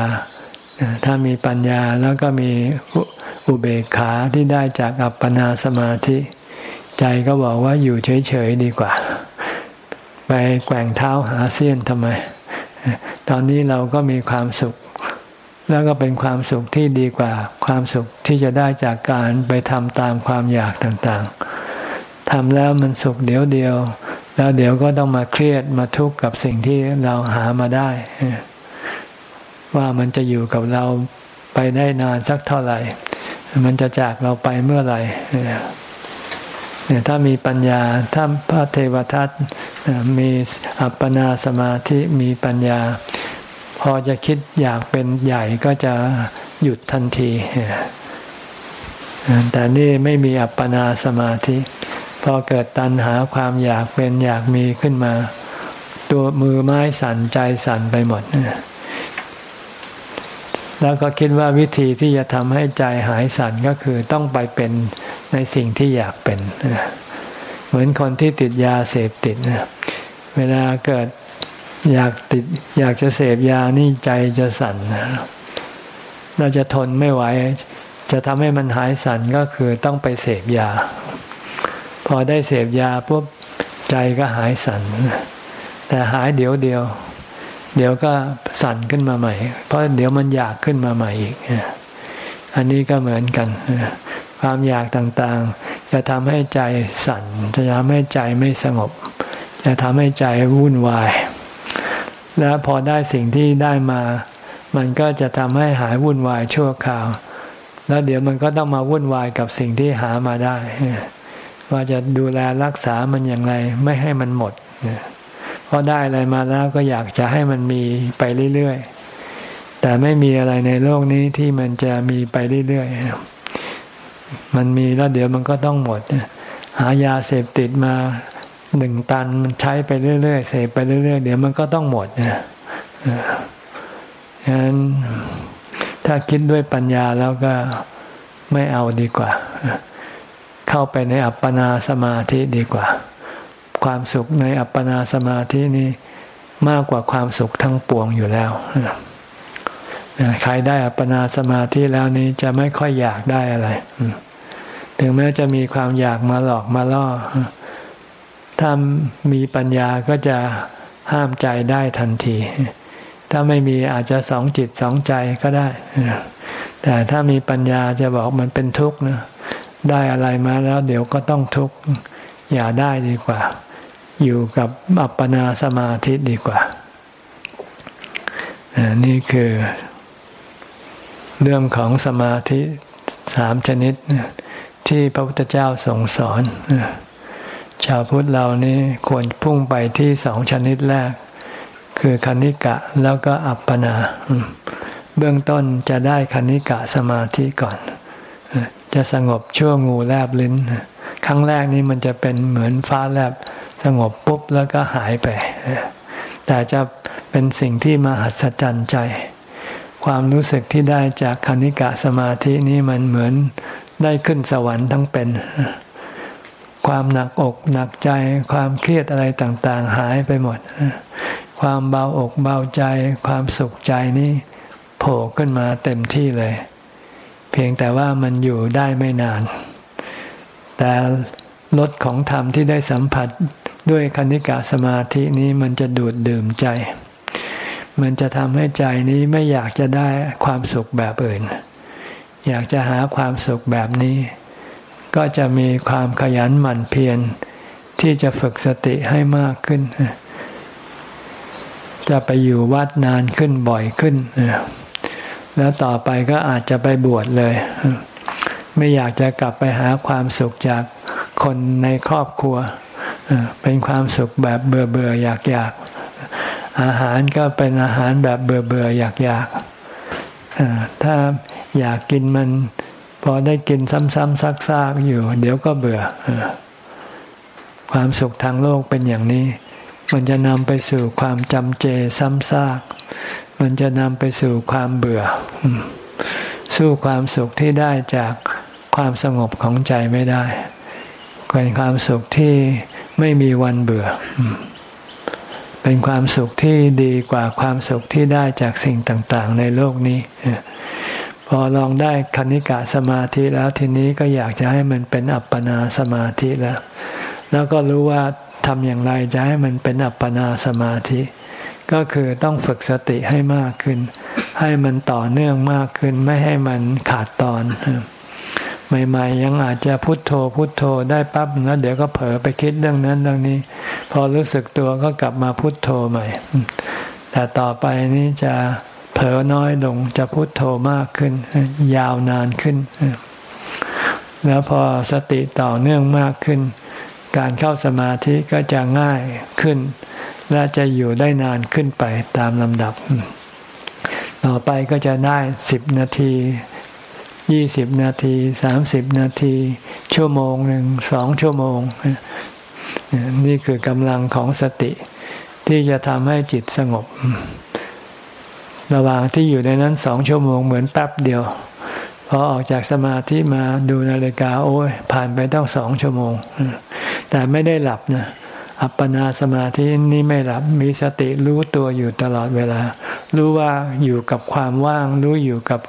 ถ้ามีปัญญาแล้วก็มีอุเบกขาที่ได้จากอัปปนาสมาธิ ใจก็บอกว่าอยู่เฉยๆดีกว่า ไปแกว่งเท้าหาเสี้ยนทำไม ตอนนี้เราก็มีความสุข แล้วก็เป็นความสุขที่ดีกว่า ความสุขที่จะได้จากการไปทำตามความอยากต่างๆ ทำแล้วมันสุขเดี๋ยวเดียว แล้วเดี๋ยวก็ต้องมาเครียดมาทุกข์กับสิ่งที่เราหามาได้ ว่ามันจะอยู่กับเราไปได้นานสักเท่าไหร่ มันจะจากเราไปเมื่อไหร่เนี่ยถ้ามีปัญญาถ้าพระเทวทัตมีอัปปนาสมาธิมีปัญญา พอจะคิดอยากเป็นใหญ่ก็จะหยุดทันที แต่นี่ไม่มีอัปปนาสมาธิ พอเกิดตัณหาความอยากเป็นอยากมีขึ้นมา ตัวมือไม้สั่นใจสั่นไปหมด แล้วก็คิดว่าวิธีที่จะทำให้ใจหายสั่นก็คือต้องไปเป็นในสิ่งที่อยากเป็น เหมือนคนที่ติดยาเสพติดเวลาเกิดอยากติด อยากจะเสพยานี่ใจจะสั่นเราจะทนไม่ไหว จะทำให้มันหายสั่นก็คือต้องไปเสพยา อได้เสพยาปุ๊บใจก็หายสั่นแต่หายเดี๋ยวเดียว เดี๋ยวก็สั่นขึ้นมาใหม่ เพราะเดี๋ยวมันอยากขึ้นมาใหม่อีก อันนี้ก็เหมือนกัน ความอยากต่างๆ จะทำให้ใจสั่น จะทำให้ใจไม่สงบ จะทำให้ใจวุ่นวาย แล้วพอได้สิ่งที่ได้มา มันก็จะทำให้หายวุ่นวายชั่วคราว แล้วเดี๋ยวมันก็ต้องมาวุ่นวายกับสิ่งที่หามาได้ ว่าจะดูแลรักษามันอย่างไร ไม่ให้มันหมดเพราะได้อะไรมาแล้วก็อยากจะให้มันมีไปเรื่อยๆ แต่ไม่มีอะไรในโลกนี้ที่มันจะมีไปเรื่อยๆ มันมีแล้วเดี๋ยวมันก็ต้องหมด หายาเสพติดมาหนึ่งตันมันใช้ไปเรื่อยๆ เสพไปเรื่อยๆ เดี๋ยวมันก็ต้องหมดนะฉะนั้นถ้าคิดด้วยปัญญาแล้วก็ไม่เอาดีกว่า เข้าไปในอัปปนาสมาธิดีกว่า ความสุขในอัปปนาสมาธินี้มากกว่าความสุขทั้งปวงอยู่แล้วใครได้อัปปนาสมาธิแล้วนี้จะไม่ค่อยอยากได้อะไร ถึงแม้จะมีความอยากมาหลอกมาล่อ ถ้ามีปัญญาก็จะห้ามใจได้ทันที ถ้าไม่มีอาจจะสองจิตสองใจก็ได้ แต่ถ้ามีปัญญาจะบอกมันเป็นทุกข์นะ ได้อะไรมาแล้วเดี๋ยวก็ต้องทุกข์อย่าได้ดีกว่า อยู่กับอัปปนาสมาธิดีกว่านี่คือเรื่องของสมาธิสามชนิด ที่พระพุทธเจ้าทรงสอน ชาวพุทธเรานี่ควรพุ่งไปที่สองชนิดแรก คือคณิกะแล้วก็อัปปนา เบื้องต้นจะได้คณิกะสมาธิก่อน จะสงบชั่วงูแลบลิ้น ครั้งแรกนี้มันจะเป็นเหมือนฟ้าแลบสงบปุ๊บแล้วก็หายไป แต่จะเป็นสิ่งที่มหัศจรรย์ใจ ความรู้สึกที่ได้จากคณิกะสมาธินี้มันเหมือนได้ขึ้นสวรรค์ทั้งเป็น ความหนักอกหนักใจ ความเครียดอะไรต่างๆ หายไปหมด ความเบาอกเบาใจ ความสุขใจนี้โผล่ขึ้นมาเต็มที่เลย เพียงแต่ว่ามันอยู่ได้ไม่นาน แต่รสของธรรมที่ได้สัมผัสด้วยคณิกะสมาธินี้มันจะดูดดื่มใจ มันจะทำให้ใจนี้ไม่อยากจะได้ความสุขแบบอื่น อยากจะหาความสุขแบบนี้ ก็จะมีความขยันหมั่นเพียรที่จะฝึกสติให้มากขึ้น จะไปอยู่วัดนานขึ้นบ่อยขึ้น แล้วต่อไปก็อาจจะไปบวชเลย ไม่อยากจะกลับไปหาความสุขจากคนในครอบครัว เป็นความสุขแบบเบื่อเบื่ออยากอยากอาหารก็เป็นอาหารแบบเบื่อเบื่ออยากอยากถ้าอยากกินมัน พอได้กินซ้ำๆซักๆอยู่ เดี๋ยวก็เบื่อความสุขทางโลกเป็นอย่างนี้ มันจะนำไปสู่ความจำเจซ้ำซาก มันจะนำไปสู่ความเบื่อ สู้ความสุขที่ได้จากความสงบของใจไม่ได้เป็นความสุขที่ไม่มีวันเบื่อ เป็นความสุขที่ดีกว่าความสุขที่ได้จากสิ่งต่าง ๆ ในโลกนี้ พอลองได้คณิกะสมาธิแล้วทีนี้ก็อยากจะให้มันเป็นอัปปนาสมาธิแล้ว แล้วก็รู้ว่า ทำอย่างไรจะให้มันเป็นอัปปนาสมาธิ ก็คือต้องฝึกสติให้มากขึ้น ให้มันต่อเนื่องมากขึ้น ไม่ให้มันขาดตอน ใหม่ๆ ยังอาจจะพุโทโธพุโทโธได้ปั๊บแล้วเดี๋ยวก็เผลอไปคิดเรื่องนั้นเรื่องนี้ พอรู้สึกตัวก็กลับมาพุโทโธใหม่ แต่ต่อไปนี้จะเผลอน้อยลงจะพุโทโธมากขึ้น ยาวนานขึ้น แล้วพอสติต่อเนื่องมากขึ้น การเข้าสมาธิก็จะง่ายขึ้น และจะอยู่ได้นานขึ้นไปตามลำดับ ต่อไปก็จะได้สิบนาทียี่สิบนาทีสามสิบนาที ชั่วโมงหนึ่งสองชั่วโมง นี่คือกำลังของสติ ที่จะทำให้จิตสงบ ระหว่างที่อยู่ในนั้นสองชั่วโมงเหมือนแป๊บเดียว พอออกจากสมาธิมาดูนาฬิกาโอ้ยผ่านไปต้องสองชั่วโมง แต่ไม่ได้หลับนะอัปปนาสมาธินี้ไม่หลับมีสติรู้ตัวอยู่ตลอดเวลา รู้ว่าอยู่กับความว่าง รู้อยู่กับ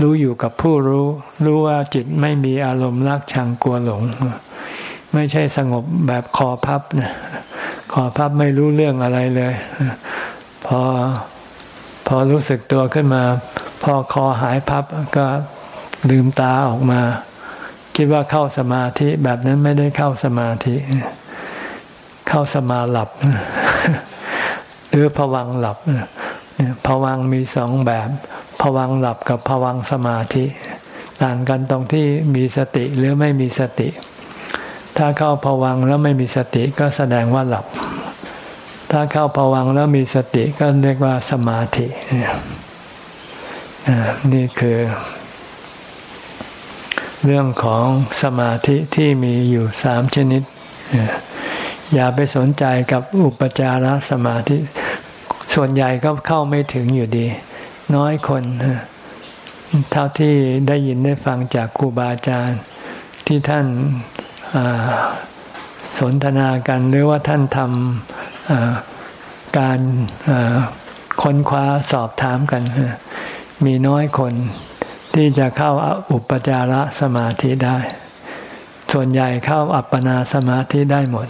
รู้อยู่กับผู้รู้ รู้ว่าจิตไม่มีอารมณ์รักชังกลัวหลง ไม่ใช่สงบแบบคอพับนะคอพับไม่รู้เรื่องอะไรเลย พอพอรู้สึกตัวขึ้นมา พอคอหายพับก็ลืมตาออกมา คิดว่าเข้าสมาธิแบบนั้นไม่ได้เข้าสมาธิ เข้าสมาหลับ หรือผวังหลับผวังมีสองแบบผวังหลับกับผวังสมาธิ ต่างกันตรงที่มีสติหรือไม่มีสติ ถ้าเข้าผวังแล้วไม่มีสติก็แสดงว่าหลับ ถ้าเข้าผวังแล้วมีสติก็เรียกว่าสมาธินี่ นี่คือเรื่องของสมาธิที่มีอยู่สามชนิด อย่าไปสนใจกับอุปจารสมาธิ ส่วนใหญ่ก็เข้าไม่ถึงอยู่ดี น้อยคน เท่าที่ได้ยินได้ฟังจากครูบาอาจารย์ ที่ท่านสนทนากันหรือว่าท่านทำการค้นคว้าสอบถามกัน มีน้อยคนที่จะเข้าอุปจารสมาธิได้ ส่วนใหญ่เข้าอัปปนาสมาธิได้หมด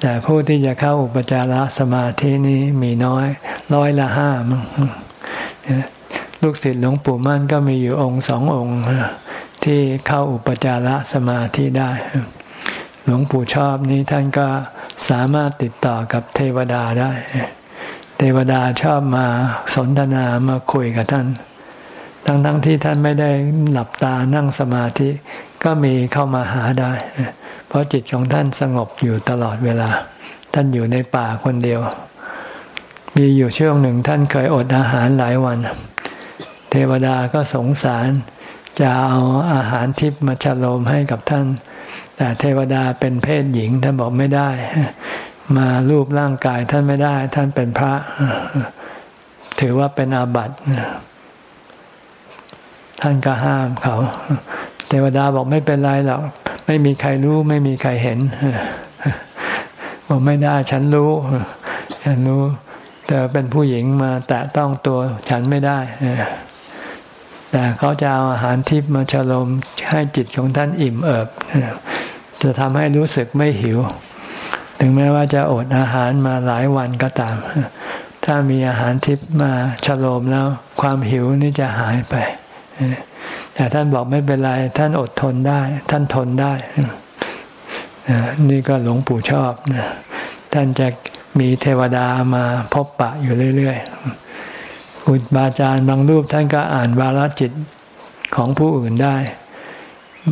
แต่ผู้ที่จะเข้าอุปจารสมาธินี้มีน้อย ร้อยละห้ามลูกศิษย์หลวงปู่มั่นก็มีอยู่องค์สององค์ ที่เข้าอุปจารสมาธิได้ หลวงปู่ชอบนี้ท่านก็สามารถติดต่อกับเทวดาได้ เทวดาชอบมาสนทนามาคุยกับท่าน ทั้งๆทที่ท่านไม่ได้หลับตานั่งสมาธิก็มีเข้ามาหาได้ เพราะจิตของท่านสงบอยู่ตลอดเวลา ท่านอยู่ในป่าคนเดียว มีอยู่ช่วงหนึ่งท่านเคยอดอาหารหลายวัน เทวดาก็สงสารจะเอาอาหารทิพย์มาฉลมให้กับท่าน แต่เทวดาเป็นเพศหญิงท่านบอกไม่ได้ มารูปร่างกายท่านไม่ได้ ท่านเป็นพระ ถือว่าเป็นอาบัติท่านก็ห้ามเขา เทวดาบอกไม่เป็นไรหรอกไม่มีใครรู้ไม่มีใครเห็นบอกไม่ได้ฉันรู้ฉันรู้ แต่เป็นผู้หญิงมาแตะต้องตัวฉันไม่ได้แต่เขาจะเอาอาหารทิพย์มาฉลมให้จิตของท่านอิ่มเอิบจะทำให้รู้สึกไม่หิว ถึงแม้ว่าจะอดอาหารมาหลายวันก็ตาม ถ้ามีอาหารทิพมาฉโลมแล้ว ความหิวนี่จะหายไป แต่ท่านบอกไม่เป็นไร ท่านอดทนได้ ท่านทนได้ นี่ก็หลวงปู่ชอบนะท่านจะมีเทวดามาพบปะอยู่เรื่อยๆอุบาจารย์บางรูปท่านก็อ่านวาลจิตของผู้อื่นได้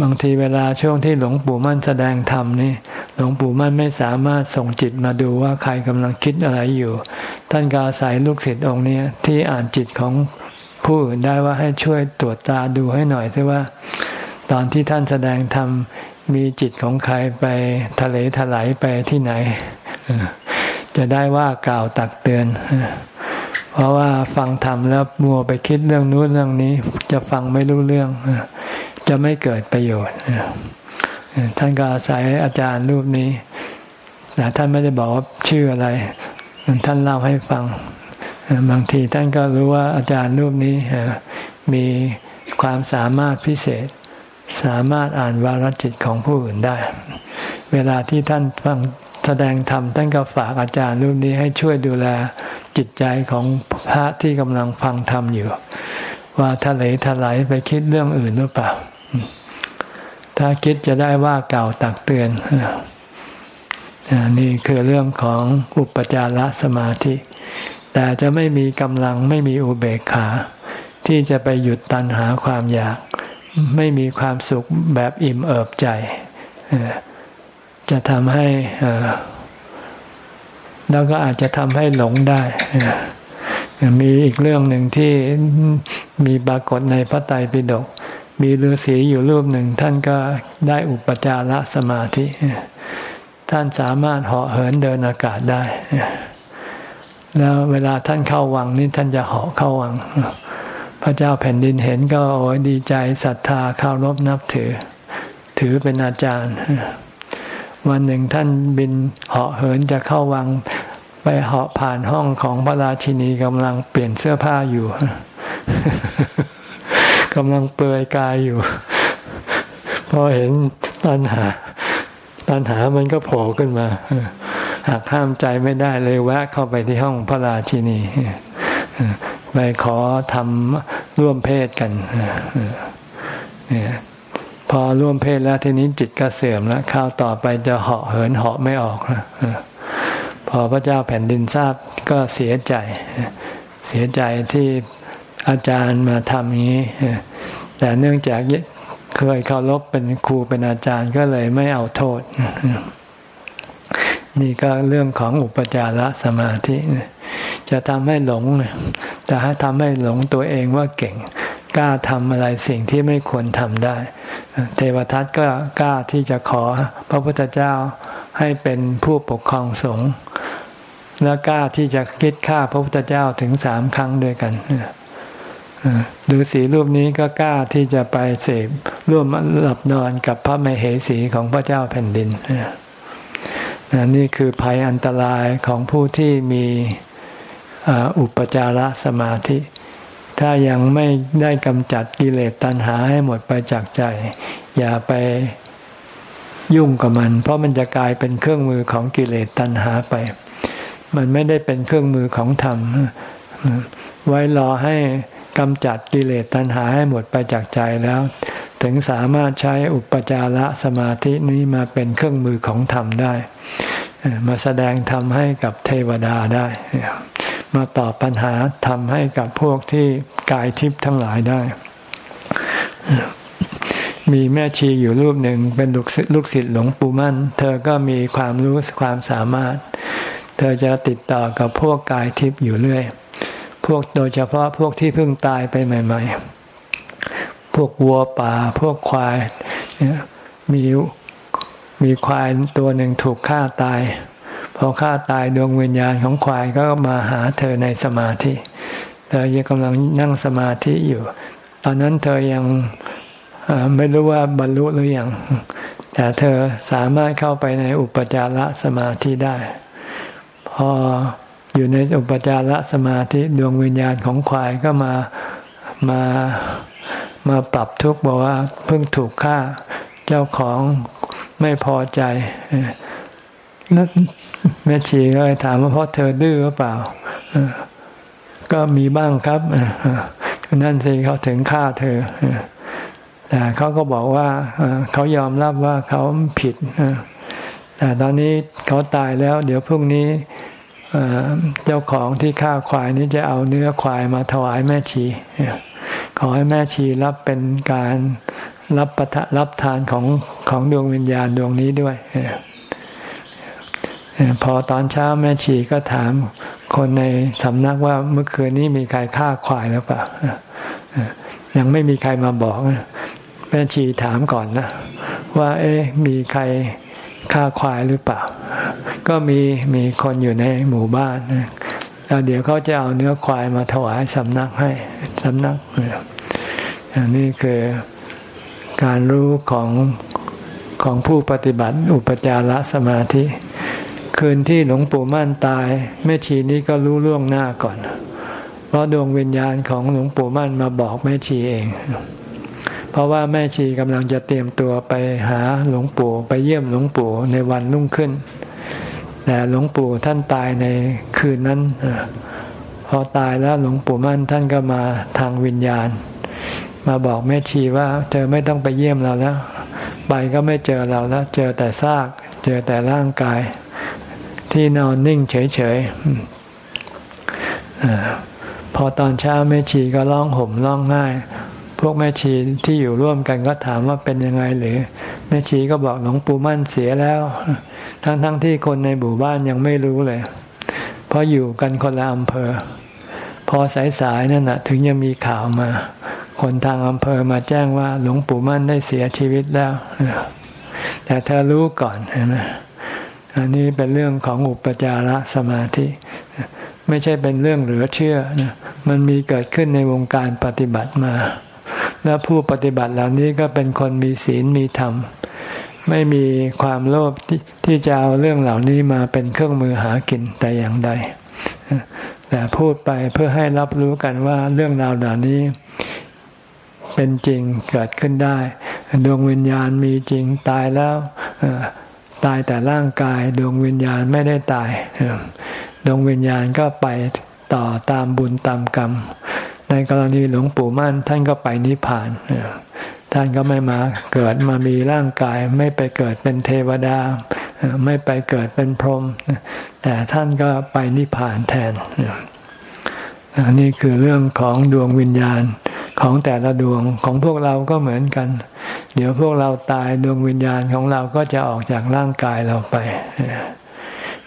บางทีเวลาช่วงที่หลวงปู่มั่นแสดงธรรมนี่หลวงปู่มั่นไม่สามารถส่งจิตมาดูว่าใครกำลังคิดอะไรอยู่ ท่านก็อายลูกศิษย์องค์นี้ที่อ่านจิตของผู้อื่นได้ว่าให้ช่วยตรวจตาดูให้หน่อยซิว่า ตอนที่ท่านแสดงธรรมมีจิตของใครไปทะเลถลายไปที่ไหน จะได้ว่ากล่าวตักเตือน เพราะว่าฟังธรรมแล้วมัวไปคิดเรื่องนู้นเรื่องนี้ จะฟังไม่รู้เรื่อง จะไม่เกิดประโยชน์ท่านก็อาศัยอาจารย์รูปนี้แต่ท่านไม่ได้บอกว่าชื่ออะไรท่านเล่าให้ฟัง บางทีท่านก็รู้ว่าอาจารย์รูปนี้มีความสามารถพิเศษ สามารถอ่านวาลจิตของผู้อื่นได้ เวลาที่ท่านฟังแสดงธรรมท่านก็ฝากอาจารย์รูปนี้ให้ช่วยดูแลจิตใจของพระที่กำลังฟังธรรมอยู่ ว่าทะเลทลายไปคิดเรื่องอื่นหรือเปล่า ถ้าคิดจะได้ว่าเก่าตักเตือนนี่คือเรื่องของอุปจารสมาธิ แต่จะไม่มีกำลังไม่มีอุเบกขา ที่จะไปหยุดตันหาความอยาก ไม่มีความสุขแบบอิ่มเอิบใจ จะทำให้แล้วก็อาจจะทำให้หลงได้ มีอีกเรื่องหนึ่งที่มีปรากฏในพระไตรปิฎก มีฤาษีอยู่รูปหนึ่ง ท่านก็ได้อุปจารสมาธิ ท่านสามารถเหาะเหินเดินอากาศได้ แล้วเวลาท่านเข้าวังนี่ท่านจะเหาะเข้าวัง พระเจ้าแผ่นดินเห็นก็โอ้ดีใจศรัทธาเข้ารบนับถือ ถือเป็นอาจารย์ วันหนึ่งท่านบินเหาะเหินจะเข้าวัง ไปเหาะผ่านห้องของพระราชินีกำลังเปลี่ยนเสื้อผ้าอยู่ กำลังเปลือยกายอยู่ พอเห็นตันหา ตันหามันก็โผล่ขึ้นมาหากห้ามใจไม่ได้เลยแวะเข้าไปที่ห้องพระราชินีไปขอทำร่วมเพศกันพอร่วมเพศแล้วทีนี้จิตก็เสื่อมแล้วข้าวต่อไปจะเหาะเหินเหาะไม่ออกนะพอพระเจ้าแผ่นดินทราบก็เสียใจ เสียใจที่ อาจารย์มาทำอย่างนี้ แต่เนื่องจากเคยเคารพเป็นครูเป็นอาจารย์ก็เลยไม่เอาโทษ นี่ก็เรื่องของอุปจารสมาธิจะทำให้หลงจะให้ทำให้หลงตัวเองว่าเก่ง กล้าทำอะไรสิ่งที่ไม่ควรทำได้ เทวทัตก็กล้าที่จะขอพระพุทธเจ้าให้เป็นผู้ปกครองสงฆ์และกล้าที่จะคิดฆ่าพระพุทธเจ้าถึงสามครั้งด้วยกัน ดูสีรูปนี้ก็กล้าที่จะไปเสพร่วมหลับนอนกับพระมเหสีของพระเจ้าแผ่นดินนี่คือภัยอันตรายของผู้ที่มีอุปจารสมาธิ ถ้ายังไม่ได้กำจัดกิเลสตัณหาให้หมดไปจากใจ อย่าไปยุ่งกับมัน เพราะมันจะกลายเป็นเครื่องมือของกิเลสตัณหาไป มันไม่ได้เป็นเครื่องมือของธรรม ไว้รอให้ กำจัดกิเลสตัณหาให้หมดไปจากใจแล้ว ถึงสามารถใช้อุปจารสมาธินี้มาเป็นเครื่องมือของธรรมได้ มาแสดงธรรมให้กับเทวดาได้ มาตอบปัญหาทำให้กับพวกที่กายทิพย์ทั้งหลายได้ มีแม่ชีอยู่รูปหนึ่งเป็นลูกศิษย์ลูกศิษย์หลวงปู่มั่น เธอก็มีความรู้ความสามารถ เธอจะติดต่อกับพวกกายทิพย์อยู่เรื่อย พวกโดยเฉพาะพวกที่เพิ่งตายไปใหม่ ๆ พวกวัวป่า พวกควายมีมีควายตัวหนึ่งถูกฆ่าตาย พอฆ่าตายดวงวิญญาณของควายก็มาหาเธอในสมาธิเธอยังกำลังนั่งสมาธิอยู่ ตอนนั้นเธอยังไม่รู้ว่าบรรลุหรือยังแต่เธอสามารถเข้าไปในอุปจารสมาธิได้ พอ อยู่ในอุปจารสมาธิดวงวิญญาณของควายก็มามามาปรับทุกข์บอกว่าเพิ่งถูกฆ่าเจ้าของไม่พอใจแม่ชีก็เลยถามว่าเพราะเธอดื้อหรือเปล่าก็มีบ้างครับนั่นสิเขาถึงฆ่าเธอแต่เขาก็บอกว่าเขายอมรับว่าเขาผิดแต่ตอนนี้เขาตายแล้ว เดี๋ยวพรุ่งนี้ เจ้าของที่ฆ่าควายนี้จะเอาเนื้อควายมาถวายแม่ชีขอให้แม่ชีรับเป็นการรับประทรับทานของของดวงวิญญาณดวงนี้ด้วยพอตอนเช้าแม่ชีก็ถามคนในสำนักว่าเมื่อคืนนี้มีใครฆ่าควายหรือเปล่ายังไม่มีใครมาบอกแม่ชีถามก่อนนะว่า เอ๊ะมีใครฆ่าควายหรือเปล่า ก็มีมีคนอยู่ในหมู่บ้านแล้วเดี๋ยวเขาจะเอาเนื้อควายมาถวายสำนักให้สำนักอันนี้คือการรู้ของของผู้ปฏิบัติอุปจารสมาธิ คืนที่หลวงปู่มั่นตายแม่ชีนี้ก็รู้ล่วงหน้าก่อน เพราะดวงวิญญาณของหลวงปู่มั่นมาบอกแม่ชีเอง เพราะว่าแม่ชีกำลังจะเตรียมตัวไปหาหลวงปู่ไปเยี่ยมหลวงปู่ในวันรุ่งขึ้น แต่หลวงปู่ท่านตายในคืนนั้น พอตายแล้วหลวงปู่มั่นท่านก็มาทางวิญญาณ มาบอกแม่ชีว่าเธอไม่ต้องไปเยี่ยมเราแล้ว ไปก็ไม่เจอเราแล้ว เจอแต่ซาก เจอแต่ร่างกาย ที่นอนนิ่งเฉยๆพอตอนเช้าแม่ชีก็ร้องห่มร้องไห้พวกแม่ชีที่อยู่ร่วมกันก็ถามว่าเป็นยังไงหรือ แม่ชีก็บอกหลวงปู่มั่นเสียแล้ว ทั้งๆทที่คนในหมู่บ้านยังไม่รู้เลย เพราะอยู่กันคนละอำเภอ พอสายๆนั่นนะถึงยังมีข่าวมา คนทางอำเภอมาแจ้งว่าหลวงปู่มั่นได้เสียชีวิตแล้ว แต่เธอรู้ก่อนเห็นไหมอันนี้เป็นเรื่องของอุปจารสมาธิ ไม่ใช่เป็นเรื่องเหลือเชื่อนะมันมีเกิดขึ้นในวงการปฏิบัติมา และผู้ปฏิบัติเหล่านี้ก็เป็นคนมีศีลมีธรรม ไม่มีความโลภที่ที่จะเอาเรื่องเหล่านี้มาเป็นเครื่องมือหากินแต่อย่างใด แต่พูดไปเพื่อให้รับรู้กันว่าเรื่องราวเหล่านี้เป็นจริงเกิดขึ้นได้ ดวงวิญญาณมีจริงตายแล้วตายแต่ร่างกายดวงวิญญาณไม่ได้ตายดวงวิญญาณก็ไปต่อตามบุญตามกรรม ในกรณีหลวงปู่มั่นท่านก็ไปนิพพาน ท่านก็ไม่มาเกิดมามีร่างกาย ไม่ไปเกิดเป็นเทวดา ไม่ไปเกิดเป็นพรหมแต่ท่านก็ไปนิพพานแทนนี่คือเรื่องของดวงวิญญาณของแต่ละดวงของพวกเราก็เหมือนกัน เดี๋ยวพวกเราตายดวงวิญญาณของเราก็จะออกจากร่างกายเราไป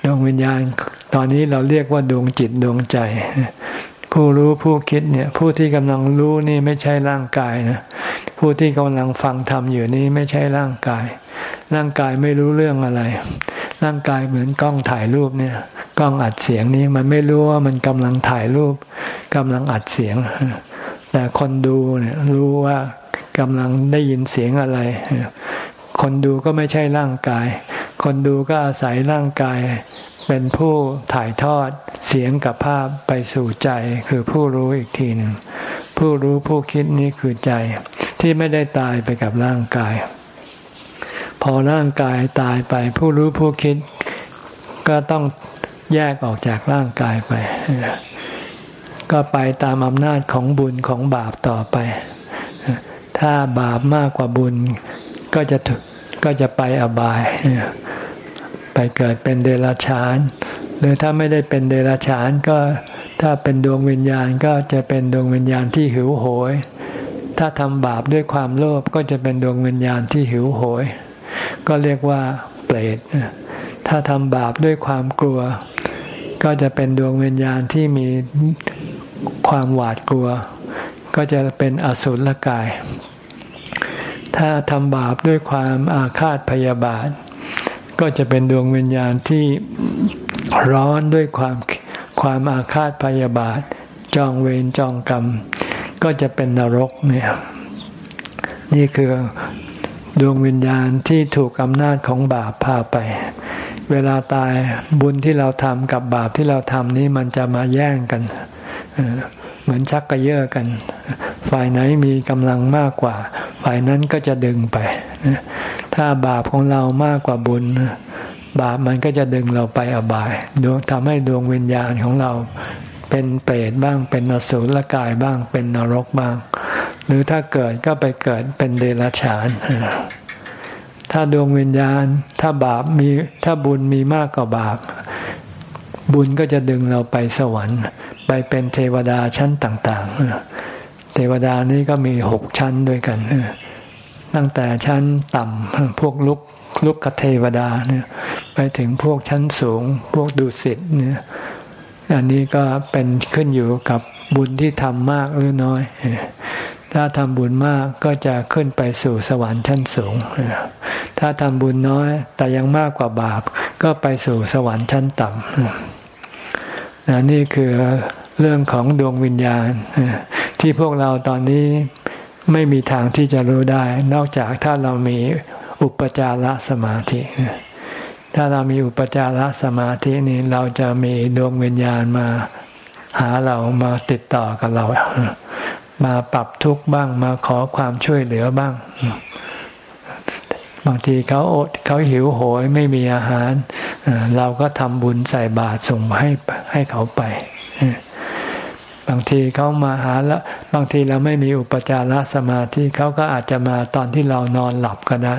ดวงวิญญาณ ตอนนี้เราเรียกว่าดวงจิตดวงใจ ผู้รู้ผู้คิดเนี่ย ผู้ที่กำลังรู้นี่ไม่ใช่ร่างกายนะผู้ที่กำลังฟังธรรมอยู่นี่ไม่ใช่ร่างกาย ร่างกายไม่รู้เรื่องอะไร ร่างกายเหมือนกล้องถ่ายรูปเนี่ย กล้องอัดเสียงนี้มันไม่รู้ว่ามันกำลังถ่ายรูปกำลังอัดเสียง แต่คนดูเนี่ยรู้ว่ากำลังได้ยินเสียงอะไร คนดูก็ไม่ใช่ร่างกาย คนดูก็อาศัยร่างกาย เป็นผู้ถ่ายทอด เสียงกับภาพไปสู่ใจคือผู้รู้อีกทีหนึ่งผู้รู้ผู้คิดนี้คือใจ ที่ไม่ได้ตายไปกับร่างกาย พอร่างกายตายไป ผู้รู้ผู้คิด ก็ต้องแยกออกจากร่างกายไป ก็ไปตามอำนาจของบุญของบาปต่อไป ถ้าบาปมากกว่าบุญ ก็จะก็จะไปอบาย ไปเกิดเป็นเดรัจฉาน หรือถ้าไม่ได้เป็นเดรัจฉานก็ถ้าเป็นดวงวิญญาณก็จะเป็นดวงวิญญาณที่หิวโหย ถ้าทำบาปด้วยความโลภก็จะเป็นดวงวิญญาณที่หิวโหย ก็เรียกว่าเปรตถ้าทำบาปด้วยความกลัว ก็จะเป็นดวงวิญญาณที่มีความหวาดกลัว ก็จะเป็นอสุรกาย ถ้าทำบาปด้วยความอาฆาตพยาบาท ก็จะเป็นดวงวิญญาณที่ ร้อนด้วยความความอาฆาตพยาบาท จองเวรจองกรรม ก็จะเป็นนรกเนี่ยนี่คือดวงวิญญาณที่ถูกอำนาจของบาปพาไป เวลาตายบุญที่เราทำกับบาปที่เราทำนี้มันจะมาแย่งกันเหมือนชักกระเยาะกัน ฝ่ายไหนมีกำลังมากกว่า ฝ่ายนั้นก็จะดึงไปถ้าบาปของเรามากกว่าบุญ บาปมันก็จะดึงเราไปอบายดวงทำให้ดวงวิญญาณของเราเป็นเปรตบ้างเป็นนสุลกายบ้างเป็นนรกบ้าง หรือถ้าเกิดก็ไปเกิดเป็นเดรัจฉาน ถ้าดวงวิญญาณ ถ้าบาปมีถ้าบุญมีมากกว่าบาป บุญก็จะดึงเราไปสวรรค์ ไปเป็นเทวดาชั้นต่าง ๆ เทวดานี้ก็มีหกชั้นด้วยกันตั้งแต่ชั้นต่ำพวกลุก ลุกกเทวดาเนี่ย ไปถึงพวกชั้นสูง พวกดุสิตเนี่ย อันนี้ก็เป็นขึ้นอยู่กับบุญที่ทำมากหรือน้อย ถ้าทำบุญมากก็จะขึ้นไปสู่สวรรค์ชั้นสูง ถ้าทำบุญน้อย แต่ยังมากกว่าบาป ก็ไปสู่สวรรค์ชั้นต่ำนี่คือเรื่องของดวงวิญญาณ ที่พวกเราตอนนี้ไม่มีทางที่จะรู้ได้ นอกจากถ้าเรามี อุปจารสมาธิถ้าเรามีอุปจารสมาธินี้เราจะมีดวงวิญญาณมาหาเรามาติดต่อกับเรา มาปรับทุกข์บ้างมาขอความช่วยเหลือบ้าง บางทีเขาอดเขาหิวโหยไม่มีอาหาร เราก็ทำบุญใส่บาตรส่งให้ให้เขาไป บางทีเขามาหาแล้ว บางทีเราไม่มีอุปจารสมาธิเขาก็อาจจะมาตอนที่เรานอนหลับก็ได้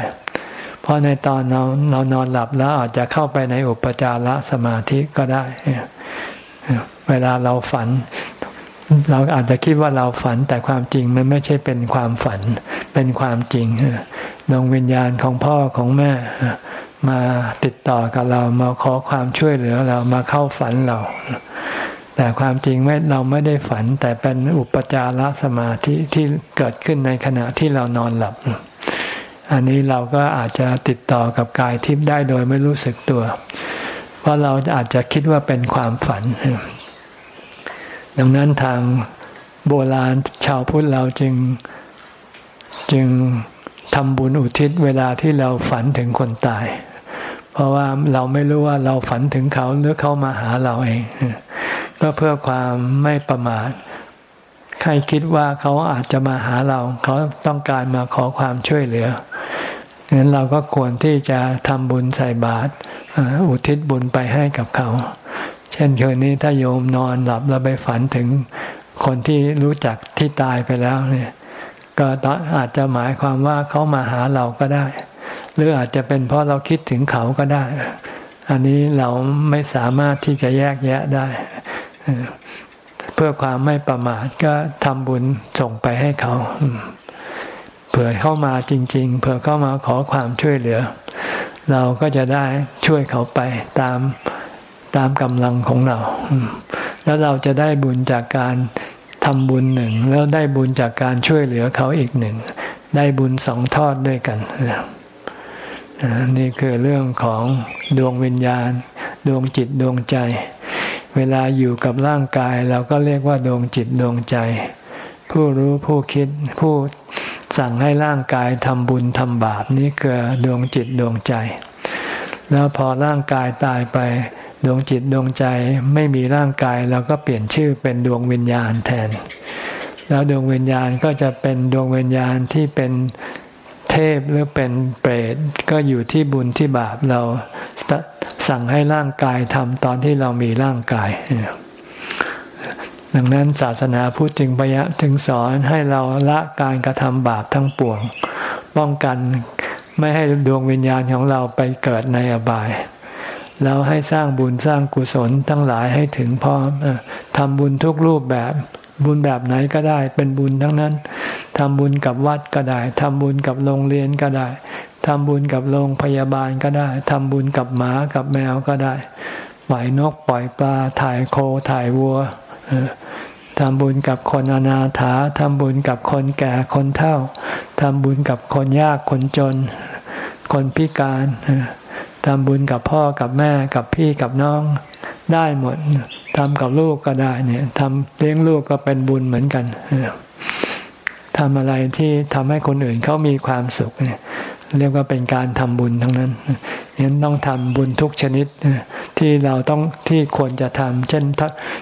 เพราะในตอนเราเรานอนหลับแล้วอาจจะเข้าไปในอุปจารสมาธิก็ได้ เวลาเราฝัน เราอาจจะคิดว่าเราฝันแต่ความจริงมันไม่ใช่เป็นความฝัน เป็นความจริงดวงวิญญาณของพ่อของแม่มาติดต่อกับเรามาขอความช่วยเหลือเรามาเข้าฝันเรา แต่ความจริงไม่เราไม่ได้ฝัน แต่เป็นอุปจารสมาธิที่เกิดขึ้นในขณะที่เรานอนหลับ อันนี้เราก็อาจจะติดต่อกับกายทิพย์ได้โดยไม่รู้สึกตัว เพราะเราอาจจะคิดว่าเป็นความฝัน ดังนั้นทางโบราณชาวพุทธเราจึงจึงทำบุญอุทิศเวลาที่เราฝันถึงคนตาย เพราะว่าเราไม่รู้ว่าเราฝันถึงเขาหรือเขามาหาเราเอง ก็เพื่อความไม่ประมาท ใครคิดว่าเขาอาจจะมาหาเรา เขาต้องการมาขอความช่วยเหลืองั้นเราก็ควรที่จะทำบุญใส่บาตรอุทิศบุญไปให้กับเขา เช่นคืนนี้ถ้าโยมนอนหลับแล้วไปฝันถึงคนที่รู้จักที่ตายไปแล้วเนี่ย ก็อาจจะหมายความว่าเขามาหาเราก็ได้ หรืออาจจะเป็นเพราะเราคิดถึงเขาก็ได้ อันนี้เราไม่สามารถที่จะแยกแยะได้ พื่อความไม่ประมาทก็ทำบุญส่งไปให้เขาเผื่อเข้ามาจริง ๆ เผื่อเข้ามาขอความช่วยเหลือ เราก็จะได้ช่วยเขาไปตามตามกำลังของเรา แล้วเราจะได้บุญจากการทำบุญหนึ่ง แล้วได้บุญจากการช่วยเหลือเขาอีกหนึ่ง ได้บุญสองทอดด้วยกัน นี่คือเรื่องของดวงวิญญาณ ดวงจิตดวงใจ เวลาอยู่กับร่างกายเราก็เรียกว่าดวงจิตดวงใจ ผู้รู้ผู้คิดผู้สั่งให้ร่างกายทำบุญทำบาปนี่คือดวงจิตดวงใจ แล้วพอร่างกายตายไป ดวงจิตดวงใจไม่มีร่างกายเราก็เปลี่ยนชื่อเป็นดวงวิญญาณแทน แล้วดวงวิญญาณก็จะเป็นดวงวิญญาณที่เป็นเทพหรือเป็นเปรตก็อยู่ที่บุญที่บาปเรา สั่งให้ร่างกายทำตอนที่เรามีร่างกายดังนั้นศาสนาพุทธจึงพยะถึงสอนให้เราละการกระทำบาปทั้งปวง ป้องกันไม่ให้ดวงวิญญาณของเราไปเกิดในอบาย เราให้สร้างบุญสร้างกุศลทั้งหลายให้ถึงพร้อมทำบุญทุกรูปแบบบุญแบบไหนก็ได้เป็นบุญทั้งนั้นทำบุญกับวัดก็ได้ทำบุญกับโรงเรียนก็ได้ ทำบุญกับโรงพยาบาลก็ได้ทำบุญกับหมากับแมวก็ได้ปล่อยนกปล่อยปลาถ่ายโคถ่ายวัวทำบุญกับคนอนาถาทำบุญกับคนแก่คนเฒ่าทำบุญกับคนยากคนจน คนพิการทำบุญกับพ่อกับแม่กับพี่กับน้องได้หมดทำกับลูกก็ได้เนี่ยทำเลี้ยงลูกก็เป็นบุญเหมือนกันทำอะไรที่ทำให้คนอื่นเขามีความสุขเนี่ย เรียกว่าเป็นการทำบุญทั้งนั้นนั้นต้องทำบุญทุกชนิดที่เราต้องที่ควรจะทำเช่น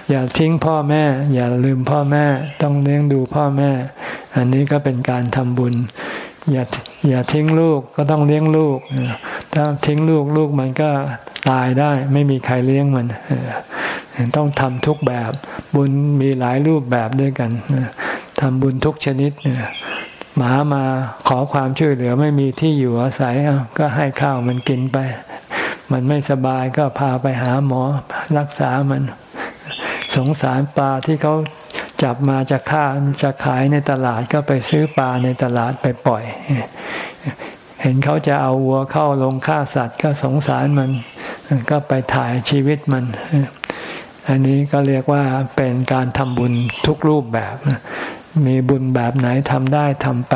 อย่าทิ้งพ่อแม่ อย่าลืมพ่อแม่ ต้องเลี้ยงดูพ่อแม่ อันนี้ก็เป็นการทำบุญ อย่าอย่าทิ้งลูกก็ต้องเลี้ยงลูก ถ้าทิ้งลูกลูกมันก็ตายได้ ไม่มีใครเลี้ยงมันต้องทำทุกแบบบุญมีหลายรูปแบบด้วยกันทำบุญทุกชนิดเนี่ย หมามาขอความช่วยเหลือไม่มีที่อยู่อาศัยก็ให้ข้าวมันกินไป มันไม่สบายก็พาไปหาหมอรักษามัน สงสารปลาที่เขาจับมาจะฆ่าจะขายในตลาดก็ไปซื้อปลาในตลาดไปปล่อย เห็นเขาจะเอาวัวเข้าลงฆ่าสัตว์ก็สงสารมัน ก็ไปถ่ายชีวิตมัน อันนี้ก็เรียกว่าเป็นการทำบุญทุกรูปแบบ มีบุญแบบไหนทำได้ทำไป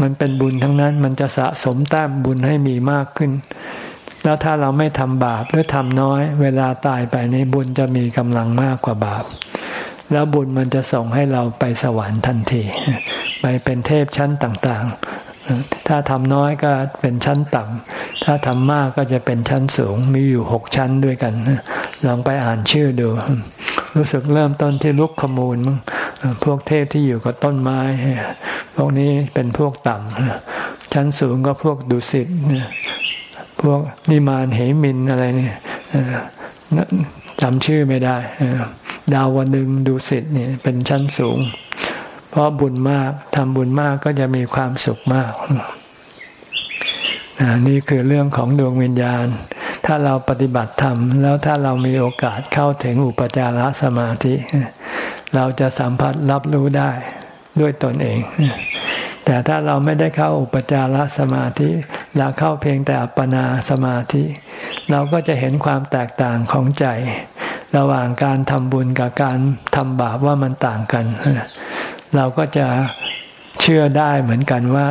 มันเป็นบุญทั้งนั้นมันจะสะสมแต้มบุญให้มีมากขึ้น แล้วถ้าเราไม่ทำบาปหรือทำน้อย เวลาตายไปในบุญจะมีกำลังมากกว่าบาป แล้วบุญมันจะส่งให้เราไปสวรรค์ทันที ไปเป็นเทพชั้นต่างๆ ถ้าทำน้อยก็เป็นชั้นต่ำถ้าทำมากก็จะเป็นชั้นสูง มีอยู่หกชั้นด้วยกันลองไปอ่านชื่อดู รู้สึกเริ่มต้นที่ลุกขมูลมั้ง พวกเทพที่อยู่กับต้นไม้ พวกนี้เป็นพวกต่ำชั้นสูงก็พวกดุสิตพวกนิมานเหมินอะไรเนี่ยจำชื่อไม่ได้ ดาววันดึงดุสิตเนี่ยเป็นชั้นสูง เพราะบุญมากทำบุญมากก็จะมีความสุขมากนี่คือเรื่องของดวงวิญญาณ ถ้าเราปฏิบัติธรรม แล้วถ้าเรามีโอกาสเข้าถึงอุปจารสมาธิ เราจะสัมผัสรับรู้ได้ด้วยตนเอง แต่ถ้าเราไม่ได้เข้าอุปจารสมาธิเราเข้าเพียงแต่อัปปนาสมาธิ เราก็จะเห็นความแตกต่างของใจ ระหว่างการทำบุญกับการทำบาปว่ามันต่างกัน เราก็จะเชื่อได้เหมือนกันว่า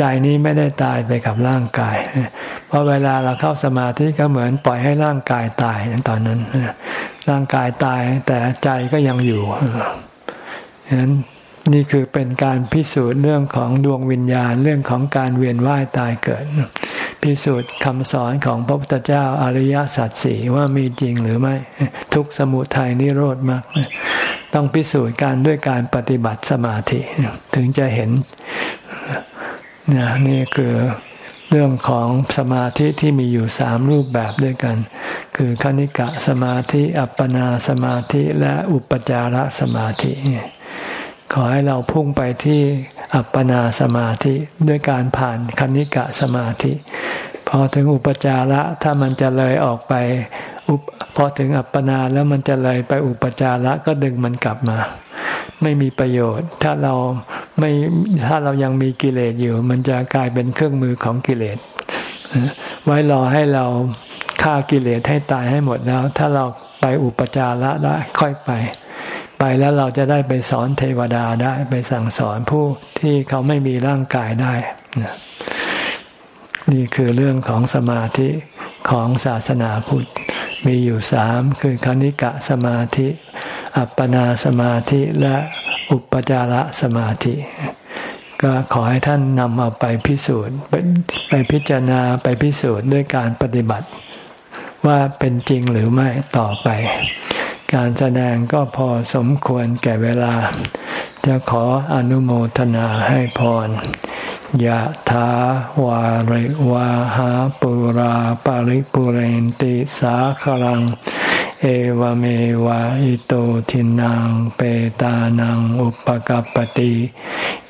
ใจนี้ไม่ได้ตายไปกับร่างกาย เพราะเวลาเราเข้าสมาธิก็เหมือนปล่อยให้ร่างกายตายตอนนั้น ร่างกายตายแต่ใจก็ยังอยู่ฉะนั้นนี่คือเป็นการพิสูจน์เรื่องของดวงวิญญาณเรื่องของการเวียนว่ายตายเกิด พิสูจน์คำสอนของพระพุทธเจ้าอริยสัจสี่ว่ามีจริงหรือไม่ ทุกสมุทัยนิโรธมาก ต้องพิสูจน์การด้วยการปฏิบัติสมาธิ ถึงจะเห็น นี่คือเรื่องของสมาธิที่มีอยู่สามรูปแบบด้วยกัน คือคณิกะสมาธิอัปปนาสมาธิและอุปจารสมาธิขอให้เราพุ่งไปที่อัปปนาสมาธิด้วยการผ่านคณิกะสมาธิ พอถึงอุปจาระถ้ามันจะเลยออกไป พอถึงอัปปนาแล้วมันจะเลยไปอุปจาระก็ดึงมันกลับมา ไม่มีประโยชน์ ถ้าเราไม่ถ้าเรายังมีกิเลสอยู่ มันจะกลายเป็นเครื่องมือของกิเลสไว้รอให้เราฆ่ากิเลสให้ตายให้หมดแล้ว ถ้าเราไปอุปจาระได้ค่อยไป ไปแล้วเราจะได้ไปสอนเทวดาได้ไปสั่งสอนผู้ที่เขาไม่มีร่างกายได้นี่คือเรื่องของสมาธิของศาสนาพุทธ มีอยู่สามคือคณิกะสมาธิ อัปปนาสมาธิและอุปจารสมาธิ ก็ขอให้ท่านนำเอาไปพิสูจน์ไปพิจารณาไปพิสูจน์ด้วยการปฏิบัติ ว่าเป็นจริงหรือไม่ต่อไป การแสดงก็พอสมควรแก่เวลา จะขออนุโมทนาให้พรยะถาวาริวาหาปุราปาริปุเรนติสาคลัง เอวเมวะอิโตทินังเปตานังอุปกัปติ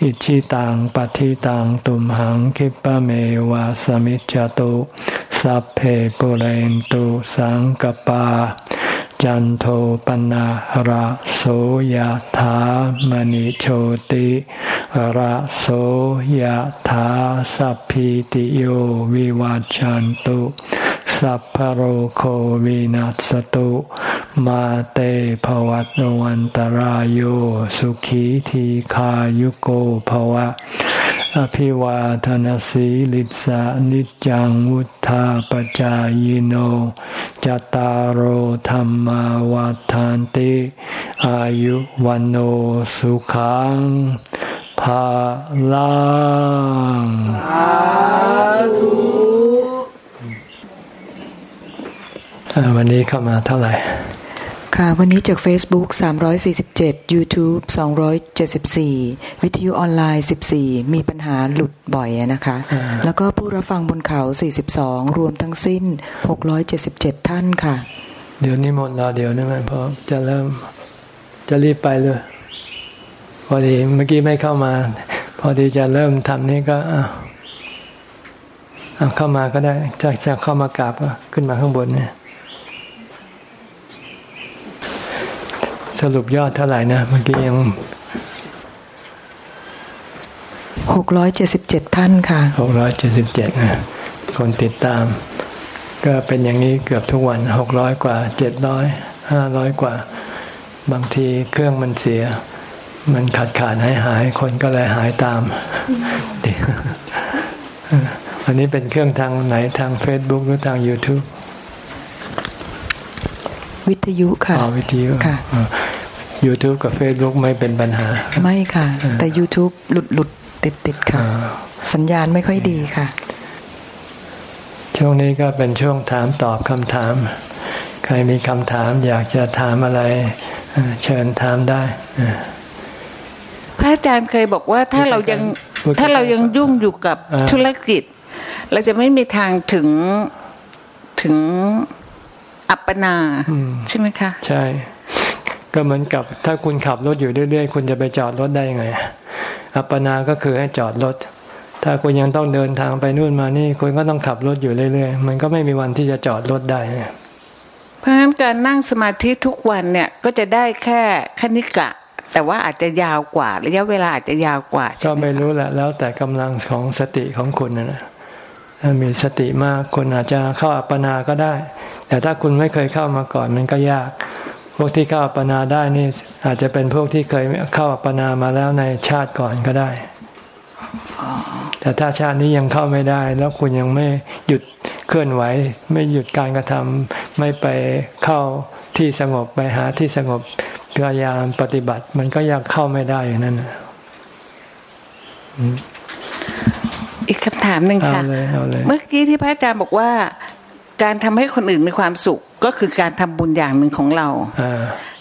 อิชิตังปฏิตังตุมหังคิปะเมวะสมิจจตุสัพเพปุเรนตุสังกปา จันโทปนะระโสยธามณิโชติระโสยธาสัพพิติโยวิวัจจันตุ สัพพโรโควินัสตุ มาเตภวัตวันตารโยสุขีทีขายุโกภวะ อภิวาทนสีลิสานิจังวุธาปจายโน จตารโหธรรมวาทานติ อายุวันโอสุขังภาลัง วันนี้เข้ามาเท่าไหร่ ค่ะ วันนี้จาก Facebook 347 YouTube 274 วิทยุออนไลน์ 14 มีปัญหาหลุดบ่อยนะคะ แล้วก็ผู้รับฟังบนเขา 42 รวมทั้งสิ้น 677 ท่านค่ะ เดี๋ยวนี้หมดรอเดี๋ยวนะแม่เพราะจะเริ่มจะรีบไปเลย พอดีเมื่อกี้ไม่เข้ามา พอดีจะเริ่มทำนี่ก็เอาเข้ามาก็ได้จะจะเข้ามากราบก็ขึ้นมาข้างบนเนี่ย สรุปยอดเท่าไหร่นะเมื่อกี้ยังหกร้อยเจ็ดสิบเจ็ดท่านค่ะหกร้อยเจ็ดสิบเจ็ดนะคนติดตาม ก็เป็นอย่างนี้เกือบทุกวันหกร้อยกว่าเจ็ดร้อยห้าร้อยกว่า บางทีเครื่องมันเสีย มันขาดขาดหายหายคนก็เลยหายตามอันนี้เป็นเครื่องทางไหนทาง Facebook หรือทาง YouTube วิทยุค่ะอ๋อวิทยุค่ะ YouTube กับ Facebook ไม่เป็นปัญหา ไม่ค่ะ แต่ YouTube หลุดหลุดติดติดค่ะ สัญญาณไม่ค่อยดีค่ะ ช่วงนี้ก็เป็นช่วงถามตอบคำถาม ใครมีคำถามอยากจะถามอะไร เชิญถามได้ พระอาจารย์เคยบอกว่าถ้าเรายังถ้าเรายังยุ่งอยู่กับธุรกิจ เราจะไม่มีทางถึงถึงอัปปนาใช่ไหมคะ ใช่ ก็เหมือนกับถ้าคุณขับรถอยู่เรื่อยๆ คุณจะไปจอดรถได้ยังไง อัปปนาก็คือให้จอดรถ ถ้าคุณยังต้องเดินทางไปนู่นมานี่ คุณก็ต้องขับรถอยู่เรื่อยๆ มันก็ไม่มีวันที่จะจอดรถได้ เพราะฉะนั้นการนั่งสมาธิทุกวันเนี่ยก็จะได้แค่คณิกะ แต่ว่าอาจจะยาวกว่าระยะเวลาอาจจะยาวกว่าก็ไม่รู้แหละแล้วแต่กำลังของสติของคุณนะถ้ามีสติมากคุณอาจจะเข้าอัปปนาก็ได้ แต่ถ้าคุณไม่เคยเข้ามาก่อนมันก็ยากพ วกที่เข้าอัปปนาได้นี่อาจจะเป็นพวกที่เคยเข้าอัปปนามาแล้วในชาติก่อนก็ได้ แต่ถ้าชาตินี้ยังเข้าไม่ได้ แล้วคุณยังไม่หยุดเคลื่อนไหว ไม่หยุดการกระทำไม่ไปเข้าที่สงบไปหาที่สงบพยายามปฏิบัติ มันก็ยังเข้าไม่ได้อย่างนั้นอีกคำถามหนึ่งค่ะเมื่อกี้ที่พระอาจารย์บอกว่า การทำให้คนอื่นมีความสุขก็คือการทำบุญอย่างหนึ่งของเรา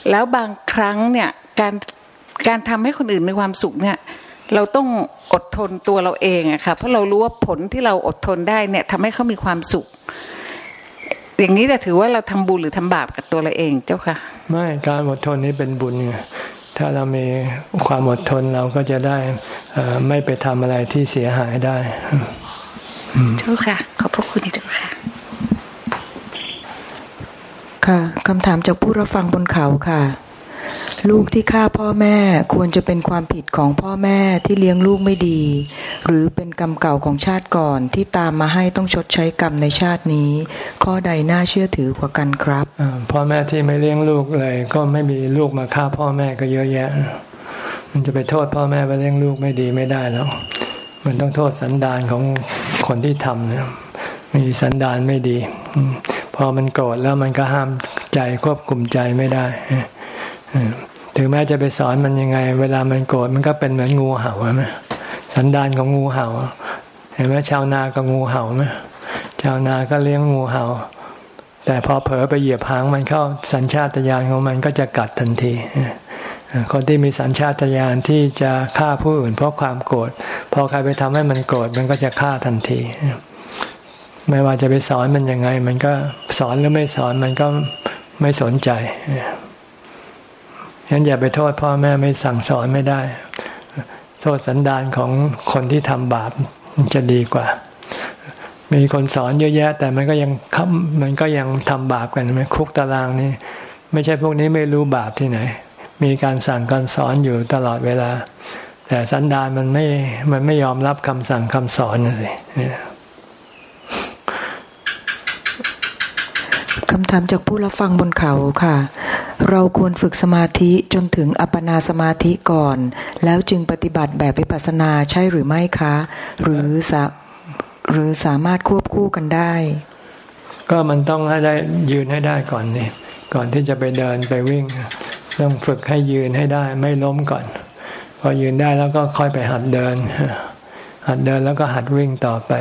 แล้วบางครั้งเนี่ยการการทำให้คนอื่นมีความสุขเนี่ย เราต้องอดทนตัวเราเองอะค่ะเพราะเรารู้ว่าผลที่เราอดทนได้เนี่ยทำให้เขามีความสุข อย่างนี้แต่ถือว่าเราทำบุญหรือทำบาปกับตัวเราเองเจ้าค่ะ ไม่การอดทนนี้เป็นบุญไงถ้าเรามีความอดทนเราก็จะได้ไม่ไปทำอะไรที่เสียหายได้ เจ้าค่ะ ขอบพระคุณเจ้าค่ะ ค่ะคำถามจากผู้รับฟังบนเขาค่ะ ลูกที่ฆ่าพ่อแม่ควรจะเป็นความผิดของพ่อแม่ที่เลี้ยงลูกไม่ดี หรือเป็นกรรมเก่าของชาติก่อนที่ตามมาให้ต้องชดใช้กรรมในชาตินี้ ข้อใดน่าเชื่อถือกว่ากันครับพ่อแม่ที่ไม่เลี้ยงลูกเลย ก็ไม่มีลูกมาฆ่าพ่อแม่ก็เยอะแยะ มันจะไปโทษพ่อแม่ไปเลี้ยงลูกไม่ดีไม่ได้แล้วมันต้องโทษสันดานของคนที่ทำนะมีสันดานไม่ดี อมันโกรธแล้วมันก็ห้ามใจควบคุมใจไม่ได้ถึงแม้จะไปสอนมันยังไง เวลามันโกรธมันก็เป็นเหมือนงูเห่าไหมสันดานของงูเห่า เห็นไหมชาวนาก็งูเห่าไหมชาวนาก็เลี้ยงงูเห่า แต่พอเผลอไปเหยียบหางมันเข้าสัญชาตญาณของมันก็จะกัดทันทีคนที่มีสัญชาตญาณที่จะฆ่าผู้อื่นเพราะความโกรธพอใครไปทำให้มันโกรธมันก็จะฆ่าทันที ไม่ว่าจะไปสอนมันยังไง มันก็ สอนหรือไม่สอนมันก็ไม่สนใจฉะนั้นอย่าไปโทษพ่อแม่ไม่สั่งสอนไม่ได้ โทษสันดานของคนที่ทำบาปจะดีกว่า มีคนสอนเยอะแยะ แต่มันก็ยังมันก็ยังทำบาปกันไหมคุกตารางนี่ไม่ใช่พวกนี้ไม่รู้บาปที่ไหน มีการสั่งการสอนอยู่ตลอดเวลา แต่สันดานมันไม่มันไม่ยอมรับคำสั่งคำสอนเลย คำถามจากผู้รับฟังบนเขาค่ะ เราควรฝึกสมาธิจนถึงอัปปนาสมาธิก่อน แล้วจึงปฏิบัติแบบวิปัสสนาใช่หรือไม่คะ หรือสะหรือสามารถควบคู่กันได้ ก็มันต้องให้ได้ยืนให้ได้ก่อนนี่ก่อนที่จะไปเดินไปวิ่ง ต้องฝึกให้ยืนให้ได้ไม่ล้มก่อน พอยืนได้แล้วก็ค่อยไปหัดเดิน หัดเดินแล้วก็หัดวิ่งต่อไป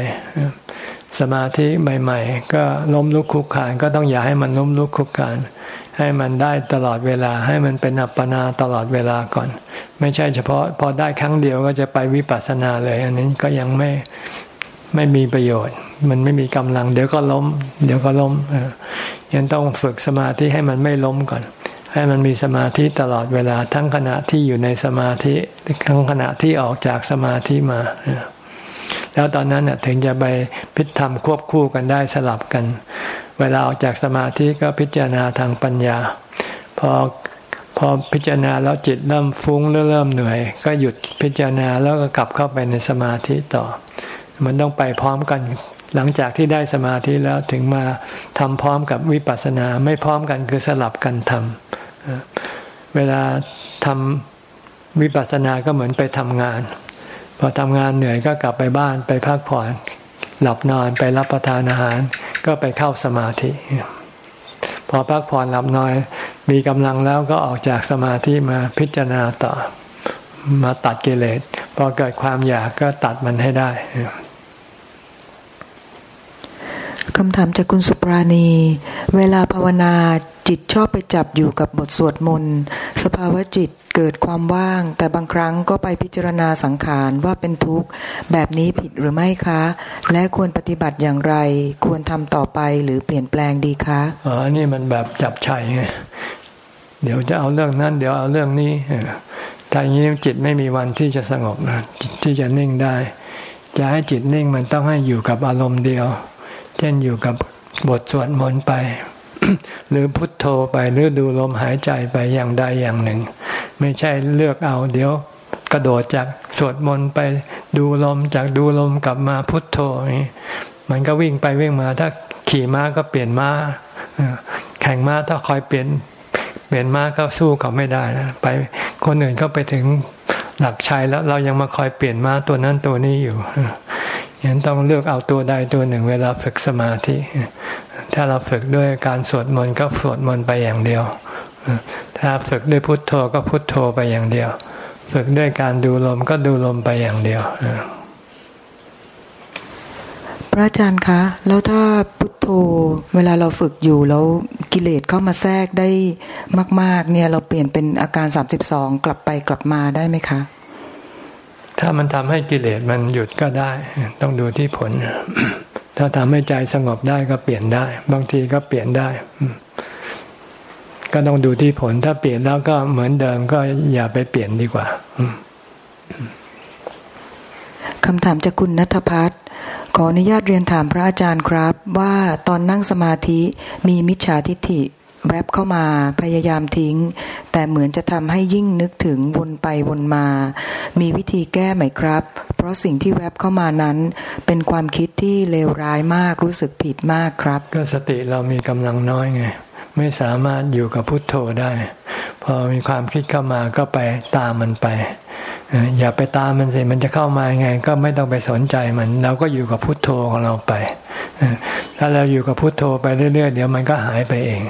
สมาธิใหม่ ๆ ก็ล้มลุกคุกคานก็ต้องอย่าให้มันล้มลุกคุกคาน ให้มันได้ตลอดเวลา ให้มันเป็นอัปปนาตลอดเวลาก่อน ไม่ใช่เฉพาะ พอได้ครั้งเดียวก็จะไปวิปัสสนาเลย อันนี้ก็ยังไม่ไม่มีประโยชน์ มันไม่มีกำลัง เดี๋ยวก็ล้ม เดี๋ยวก็ล้มยังต้องฝึกสมาธิให้มันไม่ล้มก่อน ให้มันมีสมาธิตลอดเวลา ทั้งขณะที่อยู่ในสมาธิทั้งขณะที่ออกจากสมาธิมาแล้วตอนนั้นถึงจะไป พิธรรมควบคู่กันได้สลับกัน เวลาออกจากสมาธิก็พิจารณาทางปัญญา พอพอพิจารณาแล้วจิตเริ่มฟุ้งเริ่มเหนื่อย ก็หยุดพิจารณาแล้วก็กลับเข้าไปในสมาธิต่อ มันต้องไปพร้อมกันหลังจากที่ได้สมาธิแล้วถึงมาทำพร้อมกับวิปัสสนาไม่พร้อมกันคือสลับกันทำเวลาทำวิปัสสนาก็เหมือนไปทำงาน พอทำงานเหนื่อยก็กลับไปบ้านไปพักผ่อน หลับนอนไปรับประทานอาหาร ก็ไปเข้าสมาธิ พอพักผ่อนหลับนอนมีกำลังแล้วก็ออกจากสมาธิมาพิจารณาต่อมาตัดกิเลสพอเกิดความอยากก็ตัดมันให้ได้ คำถามจากคุณสุปราณี เวลาภาวนาจิตชอบไปจับอยู่กับบทสวดมนต์สภาวะจิตเกิดความว่าง แต่บางครั้งก็ไปพิจารณาสังขารว่าเป็นทุกข์ แบบนี้ผิดหรือไม่คะ และควรปฏิบัติอย่างไร ควรทำต่อไปหรือเปลี่ยนแปลงดีคะอ๋อนี่มันแบบจับชัยไงเดี๋ยวจะเอาเรื่องนั้น เดี๋ยวเอาเรื่องนี้ถ้าอย่างนี้จิตไม่มีวันที่จะสงบนะจิตที่จะนิ่งได้ จะให้จิตนิ่งมันต้องให้อยู่กับอารมณ์เดียว เช่นอยู่กับบทสวดมนต์ไป หรือพุทโธไปหรือดูลมหายใจไปอย่างใดอย่างหนึ่ง ไม่ใช่เลือกเอา เดี๋ยวกระโดดจากสวดมนต์ไปดูลมจากดูลมกลับมาพุทโธนี่มันก็วิ่งไปวิ่งมา ถ้าขี่ม้าก็เปลี่ยนม้าแข่งม้าถ้าคอยเปลี่ยนเปลี่ยนม้าก็สู้เขาไม่ได้นะไปคนอื่นก็ไปถึงหลักชัยแล้วเรายังมาคอยเปลี่ยนม้าตัวนั้นตัวนี้อยู่ ยังต้องเลือกเอาตัวใดตัวหนึ่งเวลาฝึกสมาธิ ถ้าเราฝึกด้วยการสวดมนต์ก็สวดมนต์ไปอย่างเดียว ถ้าฝึกด้วยพุทโธก็พุทโธไปอย่างเดียว ฝึกด้วยการดูลมก็ดูลมไปอย่างเดียวพระอาจารย์คะ แล้วถ้าพุทโธเวลาเราฝึกอยู่แล้วกิเลสเข้ามาแทรกได้มาก ๆ เนี่ยเราเปลี่ยนเป็นอาการสามสิบสองกลับไปกลับมาได้ไหมคะ ถ้ามันทำให้กิเลสมันหยุดก็ได้ ต้องดูที่ผล ถ้าทำให้ใจสงบได้ก็เปลี่ยนได้ บางทีก็เปลี่ยนได้ ก็ต้องดูที่ผล ถ้าเปลี่ยนแล้วก็เหมือนเดิมก็อย่าไปเปลี่ยนดีกว่าคำถามจากคุณนัทพัฒน์ขออนุญาตเรียนถามพระอาจารย์ครับ ว่าตอนนั่งสมาธิมีมิจฉาทิฏฐิ แวบเข้ามาพยายามทิ้ง แต่เหมือนจะทำให้ยิ่งนึกถึงวนไปวนมา มีวิธีแก้ไหมครับ เพราะสิ่งที่แวบเข้ามานั้น เป็นความคิดที่เลวร้ายมากรู้สึกผิดมากครับ ก็สติเรามีกำลังน้อยไง ไม่สามารถอยู่กับพุทโธได้ พอมีความคิดเข้ามาก็ไปตามมันไป อย่าไปตามมันสิมันจะเข้ามาไง ก็ไม่ต้องไปสนใจมันเราก็อยู่กับพุทโธของเราไปถ้าเราอยู่กับพุทโธไปเรื่อยๆเดี๋ยวมันก็หายไปเอง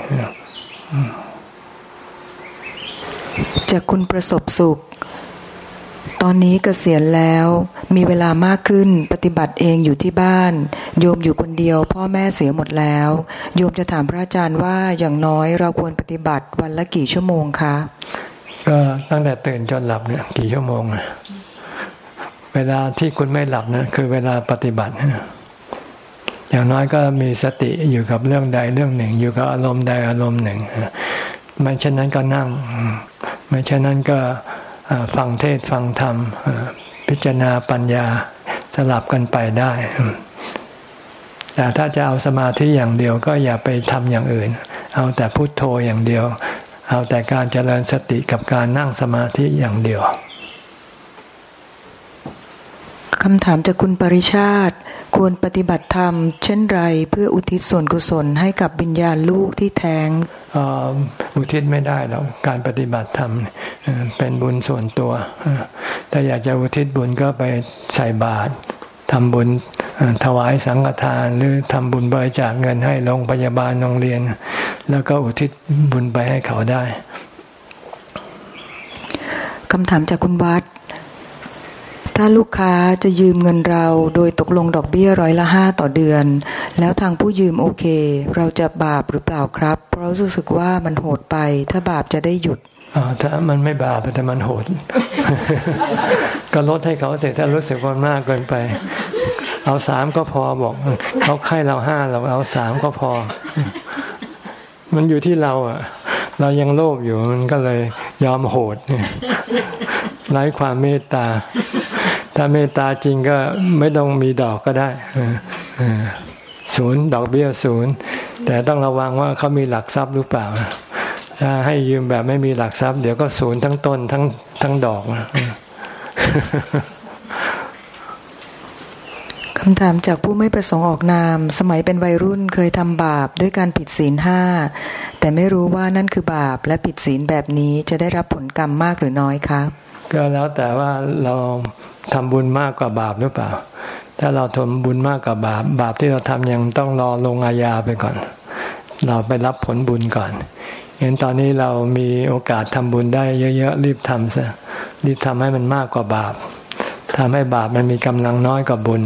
จากคุณประสบสุข ตอนนี้เกษียณแล้วมีเวลามากขึ้นปฏิบัติเองอยู่ที่บ้าน โยมอยู่คนเดียว พ่อแม่เสียหมดแล้ว โยมจะถามพระอาจารย์ว่าอย่างน้อยเราควรปฏิบัติวันละกี่ชั่วโมงคะ ก็ตั้งแต่ตื่นจนหลับเนี่ยกี่ชั่วโมงเวลาที่คุณไม่หลับนะคือเวลาปฏิบัติอย่างน้อยก็มีสติอยู่กับเรื่องใดเรื่องหนึ่ง อยู่กับอารมณ์ใดอารมณ์หนึ่งไม่เช่นนั้นก็นั่ง ไม่เช่นนั้นก็ฟังเทศฟังธรรม พิจารณาปัญญาสลับกันไปได้ แต่ถ้าจะเอาสมาธิอย่างเดียวก็อย่าไปทำอย่างอื่น เอาแต่พุโทโธอย่างเดียว เอาแต่การเจริญสติกับการนั่งสมาธิอย่างเดียวคำถามจากคุณปริชาติ ควรปฏิบัติธรรม เช่นไรเพื่ออุทิศส่วนกุศลให้กับวิญญาณลูกที่แท้งอุทิศไม่ได้แล้วการปฏิบัติธรรมเป็นบุญส่วนตัวถ้าอยากจะอุทิศบุญก็ไปใส่บาตร ทำบุญถวายสังฆทาน หรือทำบุญบริจาคเงินให้โรงพยาบาลโรงเรียน แล้วก็อุทิศบุญไปให้เขาได้คำถามจากคุณวัด ถ้าลูกค้าจะยืมเงินเราโดยตกลงดอกเบี้ยร้อยละห้าต่อเดือน แล้วทางผู้ยืมโอเค เราจะบาปหรือเปล่าครับ เพราะรู้สึกว่ามันโหดไป ถ้าบาปจะได้หยุด ถ้ามันไม่บาปแต่มันโหด ก็ลดให้เขาเสร็จถ้ารู้สึกว่ามากเกินไป เอาสามก็พอบอกเขาไข่เราห้าเราเอาสามก็พอ มันอยู่ที่เราอะ เรายังโลภอยู่มันก็เลยยอมโหดไร้ความเมตตา ถ้าเมตตาจริงก็ไม่ต้องมีดอกก็ได้ศูนย์ดอกเบี้ยศูนย์แต่ต้องระวังว่าเขามีหลักทรัพย์หรือเปล่า ถ้าให้ยืมแบบไม่มีหลักทรัพย์ เดี๋ยวก็ศูนย์ทั้งต้นทั้งทั้งดอกคำถามจากผู้ไม่ประสงค์ออกนาม สมัยเป็นวัยรุ่นเคยทำบาปด้วยการผิดศีลห้า แต่ไม่รู้ว่านั่นคือบาปและผิดศีลแบบนี้จะได้รับผลกรรมมากหรือน้อยครับ ก็แล้วแต่ว่าเราทำบุญมากกว่าบาปหรือเปล่า ถ้าเราทำบุญมากกว่าบาป บาปที่เราทำยังต้องรอลงอาญาไปก่อน เราไปรับผลบุญก่อน เห็นตอนนี้เรามีโอกาสทำบุญได้เยอะๆรีบทำซะรีบทำให้มันมากกว่าบาปทำให้บาปมันมีกำลังน้อยกว่าบุญ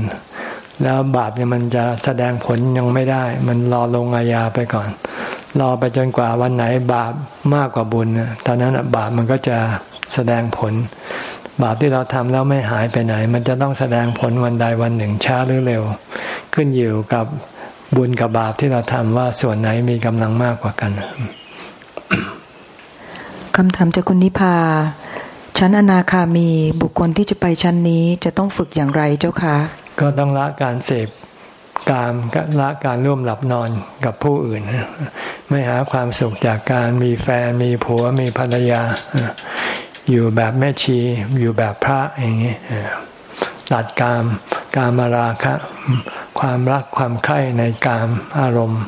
แล้วบาปเนี่ยมันจะแสดงผลยังไม่ได้ มันรอลงอาญาไปก่อน รอไปจนกว่าวันไหนบาปมากกว่าบุญตอนนั้นบาปมันก็จะแสดงผล บาปที่เราทำแล้วไม่หายไปไหน มันจะต้องแสดงผลวันใดวันหนึ่งช้าหรือเร็ว ขึ้นอยู่กับบุญกับบาปที่เราทำว่าส่วนไหนมีกำลังมากกว่ากัน คำถามจากคุณนิพา ชั้นอนาคามีบุคคลที่จะไปชั้นนี้จะต้องฝึกอย่างไรเจ้าคะ ก็ต้องละการเสพกามละการร่วมหลับนอนกับผู้อื่น ไม่หาความสุขจากการมีแฟนมีผัวมีภรรยา อยู่แบบแม่ชี อยู่แบบพระอย่างนี้ตัดกามกามราคะ ความรักความใคร่ในกามอารมณ์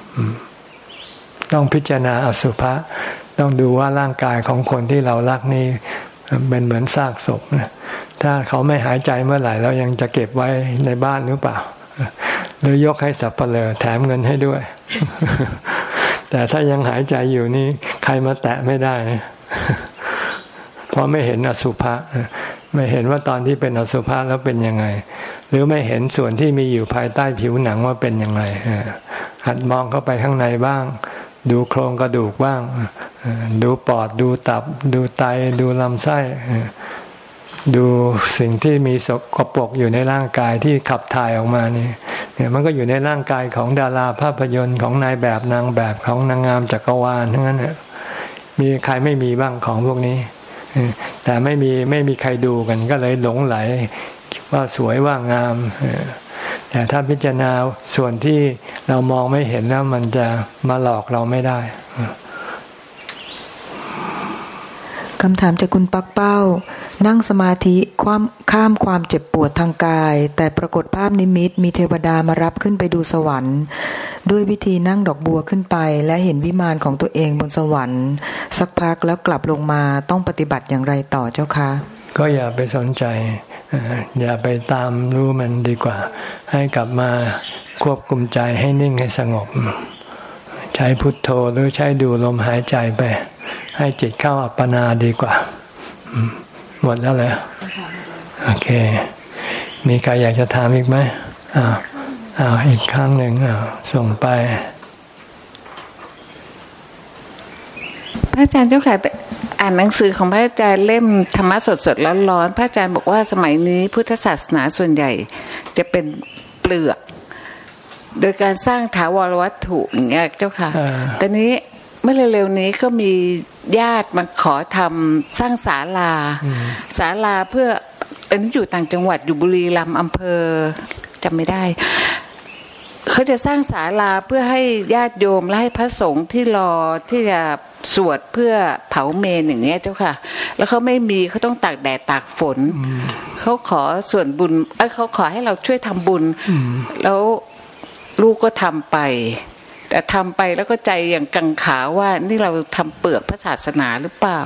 ต้องพิจารณาอสุภะ ต้องดูว่าร่างกายของคนที่เรารักนี่เป็นเหมือนซากศพถ้าเขาไม่หายใจเมื่อไหร่เรายังจะเก็บไว้ในบ้านหรือเปล่า หรือยกให้สับเปลือแถมเงินให้ด้วย แต่ถ้ายังหายใจอยู่นี่ ใครมาแตะไม่ได้เพราะไม่เห็นอสุภะไม่เห็นว่าตอนที่เป็นอสุภะแล้วเป็นยังไง หรือไม่เห็นส่วนที่มีอยู่ภายใต้ผิวหนังว่าเป็นยังไงหัดมองเข้าไปข้างในบ้าง ดูโครงกระดูกบ้าง ดูปอดดูตับ ดูไตดูลำไส้ดูสิ่งที่มีสกปรกอยู่ในร่างกายที่ขับถ่ายออกมานี่เนี่ยมันก็อยู่ในร่างกายของดาราภาพยนตร์ของนายแบบนางแบบของนางงามจักรวาลทั้งนั้นเนี่ยมีใครไม่มีบ้างของพวกนี้แต่ไม่มีไม่มีใครดูกันก็เลยหลงไหลว่าสวยว่างาม แต่ถ้าพิจารณาส่วนที่เรามองไม่เห็นแล้วมันจะมาหลอกเราไม่ได้คำถามจากคุณปักเป้า นั่งสมาธิความข้ามความเจ็บปวดทางกาย แต่ปรากฏภาพนิมิตมีเทวดามารับขึ้นไปดูสวรรค์ ด้วยวิธีนั่งดอกบัวขึ้นไป และเห็นวิมานของตัวเองบนสวรรค์ สักพักแล้วกลับลงมาต้องปฏิบัติอย่างไรต่อเจ้าคะ ก็อย่าไปสนใจ อย่าไปตามรู้มันดีกว่า ให้กลับมาควบคุมใจให้นิ่งให้สงบ ใช้พุทโธหรือใช้ดูลมหายใจไป ให้จิตเข้าอัปปนาดีกว่า หมดแล้วเลยโอเค มีใครอยากจะถามอีกไหมอ้าวอ้าวอีกครั้งหนึ่งอ้าวส่งไป พระอาจารย์เจ้าค่ะอ่านหนังสือของพระอาจารย์เล่มธรรมะสดสดร้อนๆพระอาจารย์บอกว่าสมัยนี้พุทธศาสนาส่วนใหญ่ จะเป็นเปลือก โดยการสร้างถาวรวัตถุอย่างเงี้ยเจ้าค่ะตอนนี้เมื่อเร็วๆนี้ก็มีญาติมาขอทำสร้างศาลาศาลาเพื่ออันนี้อยู่ต่างจังหวัดอยู่บุรีรัมย์อำเภอจำไม่ได้ เขาจะสร้างศาลาเพื่อให้ญาติโยมและให้พระสงฆ์ที่รอที่จะสวดเพื่อเผาเมนอย่างเงี้ยเจ้าค่ะ แล้วเขาไม่มีเขาต้องตากแดดตากฝนเขาขอส่วนบุญเอ้เขาขอให้เราช่วยทำบุญแล้วลูกก็ทำไป แต่ทำไปแล้วก็ใจอย่างกังขาว่านี่เราทำเปลือกพระศาสนาหรือเปล่า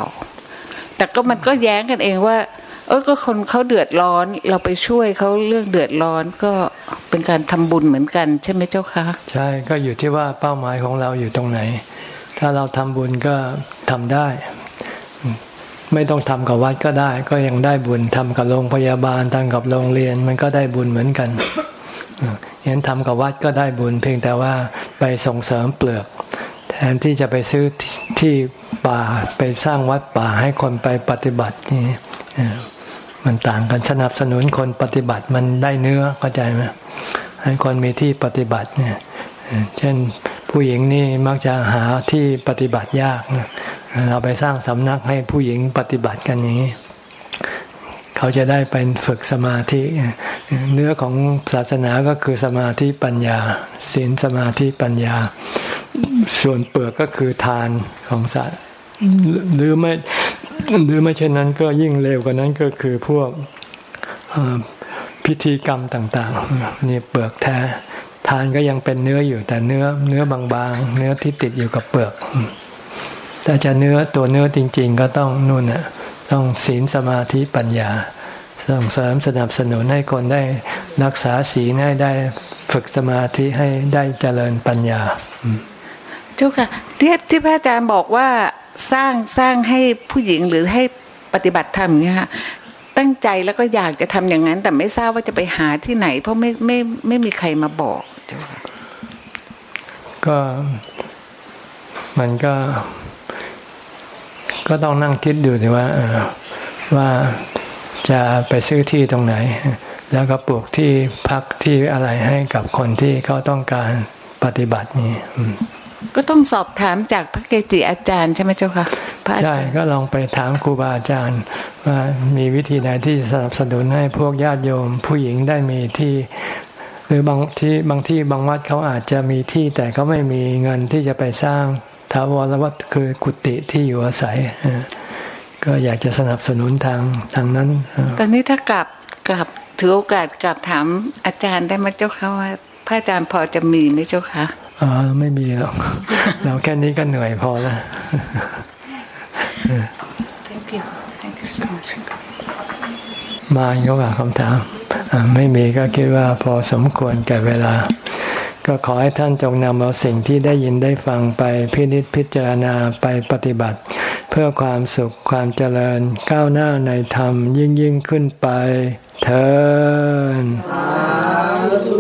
แต่ก็มันก็แย้งกันเองว่า เออก็คนเขาเดือดร้อน เราไปช่วยเขาเรื่องเดือดร้อนก็เป็นการทำบุญเหมือนกัน ใช่ไหมเจ้าคะใช่ก็อยู่ที่ว่าเป้าหมายของเราอยู่ตรงไหน ถ้าเราทำบุญก็ทำได้ ไม่ต้องทำกับวัดก็ได้ ก็ยังได้บุญทำกับโรงพยาบาลทำกับโรงเรียนมันก็ได้บุญเหมือนกันเห็นทำกับวัดก็ได้บุญ เพียงแต่ว่าไปส่งเสริมเปลือก แทนที่จะไปซื้อที่ป่าไปสร้างวัดป่าให้คนไปปฏิบัตินี่ มันต่างกันสนับสนุนคนปฏิบัติมันได้เนื้อเข้าใจไหมให้คนมีที่ปฏิบัติเนี่ย เช่นผู้หญิงนี่มักจะหาที่ปฏิบัติยากเราไปสร้างสำนักให้ผู้หญิงปฏิบัติกันอย่างนี้เขาจะได้เป็นฝึกสมาธิเนื้อของศาสนาก็คือสมาธิปัญญาศีลสมาธิปัญญา ส่วนเปลือกก็คือทานของสัตว์หรือไม่ หรือไม่เช่นนั้นก็ยิ่งเร็วกว่านั้นก็คือพวกพิธีกรรมต่างๆนี่เปลือกแท้ทานก็ยังเป็นเนื้ออยู่แต่เนื้อเนื้อบางๆ เนื้อที่ติดอยู่กับเปลือกแต่จะเนื้อตัวเนื้อจริง ๆ ก็ต้องนู่นน่ะต้องศีลสมาธิปัญญา ส่งเสริมสนับสนุนให้คนได้รักษาศีลให้ได้ฝึกสมาธิให้ได้เจริญปัญญา เจ้าค่ะที่ที่พระอาจารย์บอกว่าสร้างสร้างให้ผู้หญิงหรือให้ปฏิบัติธรรมเนี่ยค่ะตั้งใจแล้วก็อยากจะทำอย่างนั้น แต่ไม่ทราบว่าจะไปหาที่ไหน เพราะไม่ไม่ไม่มีใครมาบอกเจ้าค่ะก็มันก็ ก็ต้องนั่งคิดดูดีว่าว่าจะไปซื้อที่ตรงไหน แล้วก็ปลูกที่พักที่อะไรให้กับคนที่เขาต้องการปฏิบัตินี่ ก็ต้องสอบถามจากพระเกจิอาจารย์ใช่ไหมเจ้าคะใช่ก็ลองไปถามครูบาอาจารย์ ว่ามีวิธีไหนที่สนับสนุนให้พวกญาติโยม ผู้หญิงได้มีที่ หรือบางที่บางที่บางวัดเขาอาจจะมีที่แต่เขาไม่มีเงินที่จะไปสร้างถาวรวัดคือกุฏิที่อยู่อาศัยก็อยากจะสนับสนุนทางทางนั้น ตอนนี้ถ้ากลับกลับถือโอกาสกลับถามอาจารย์ได้ไหมเจ้าคะว่าพระอาจารย์พอจะมีไหมเจ้าคะ อ๋อไม่มีหรอก เราแค่นี้ก็เหนื่อยพอแล้ว Thank you. Thank you so much. มาเยอะคำถาม ไม่มีก็คิดว่าพอสมควรแก่เวลา ก็ขอให้ท่านจงนำเอาสิ่งที่ได้ยินได้ฟังไปพินิจพิจารณาไปปฏิบัติ เพื่อความสุขความเจริญก้าวหน้าในธรรมยิ่งยิ่งขึ้นไปเถิด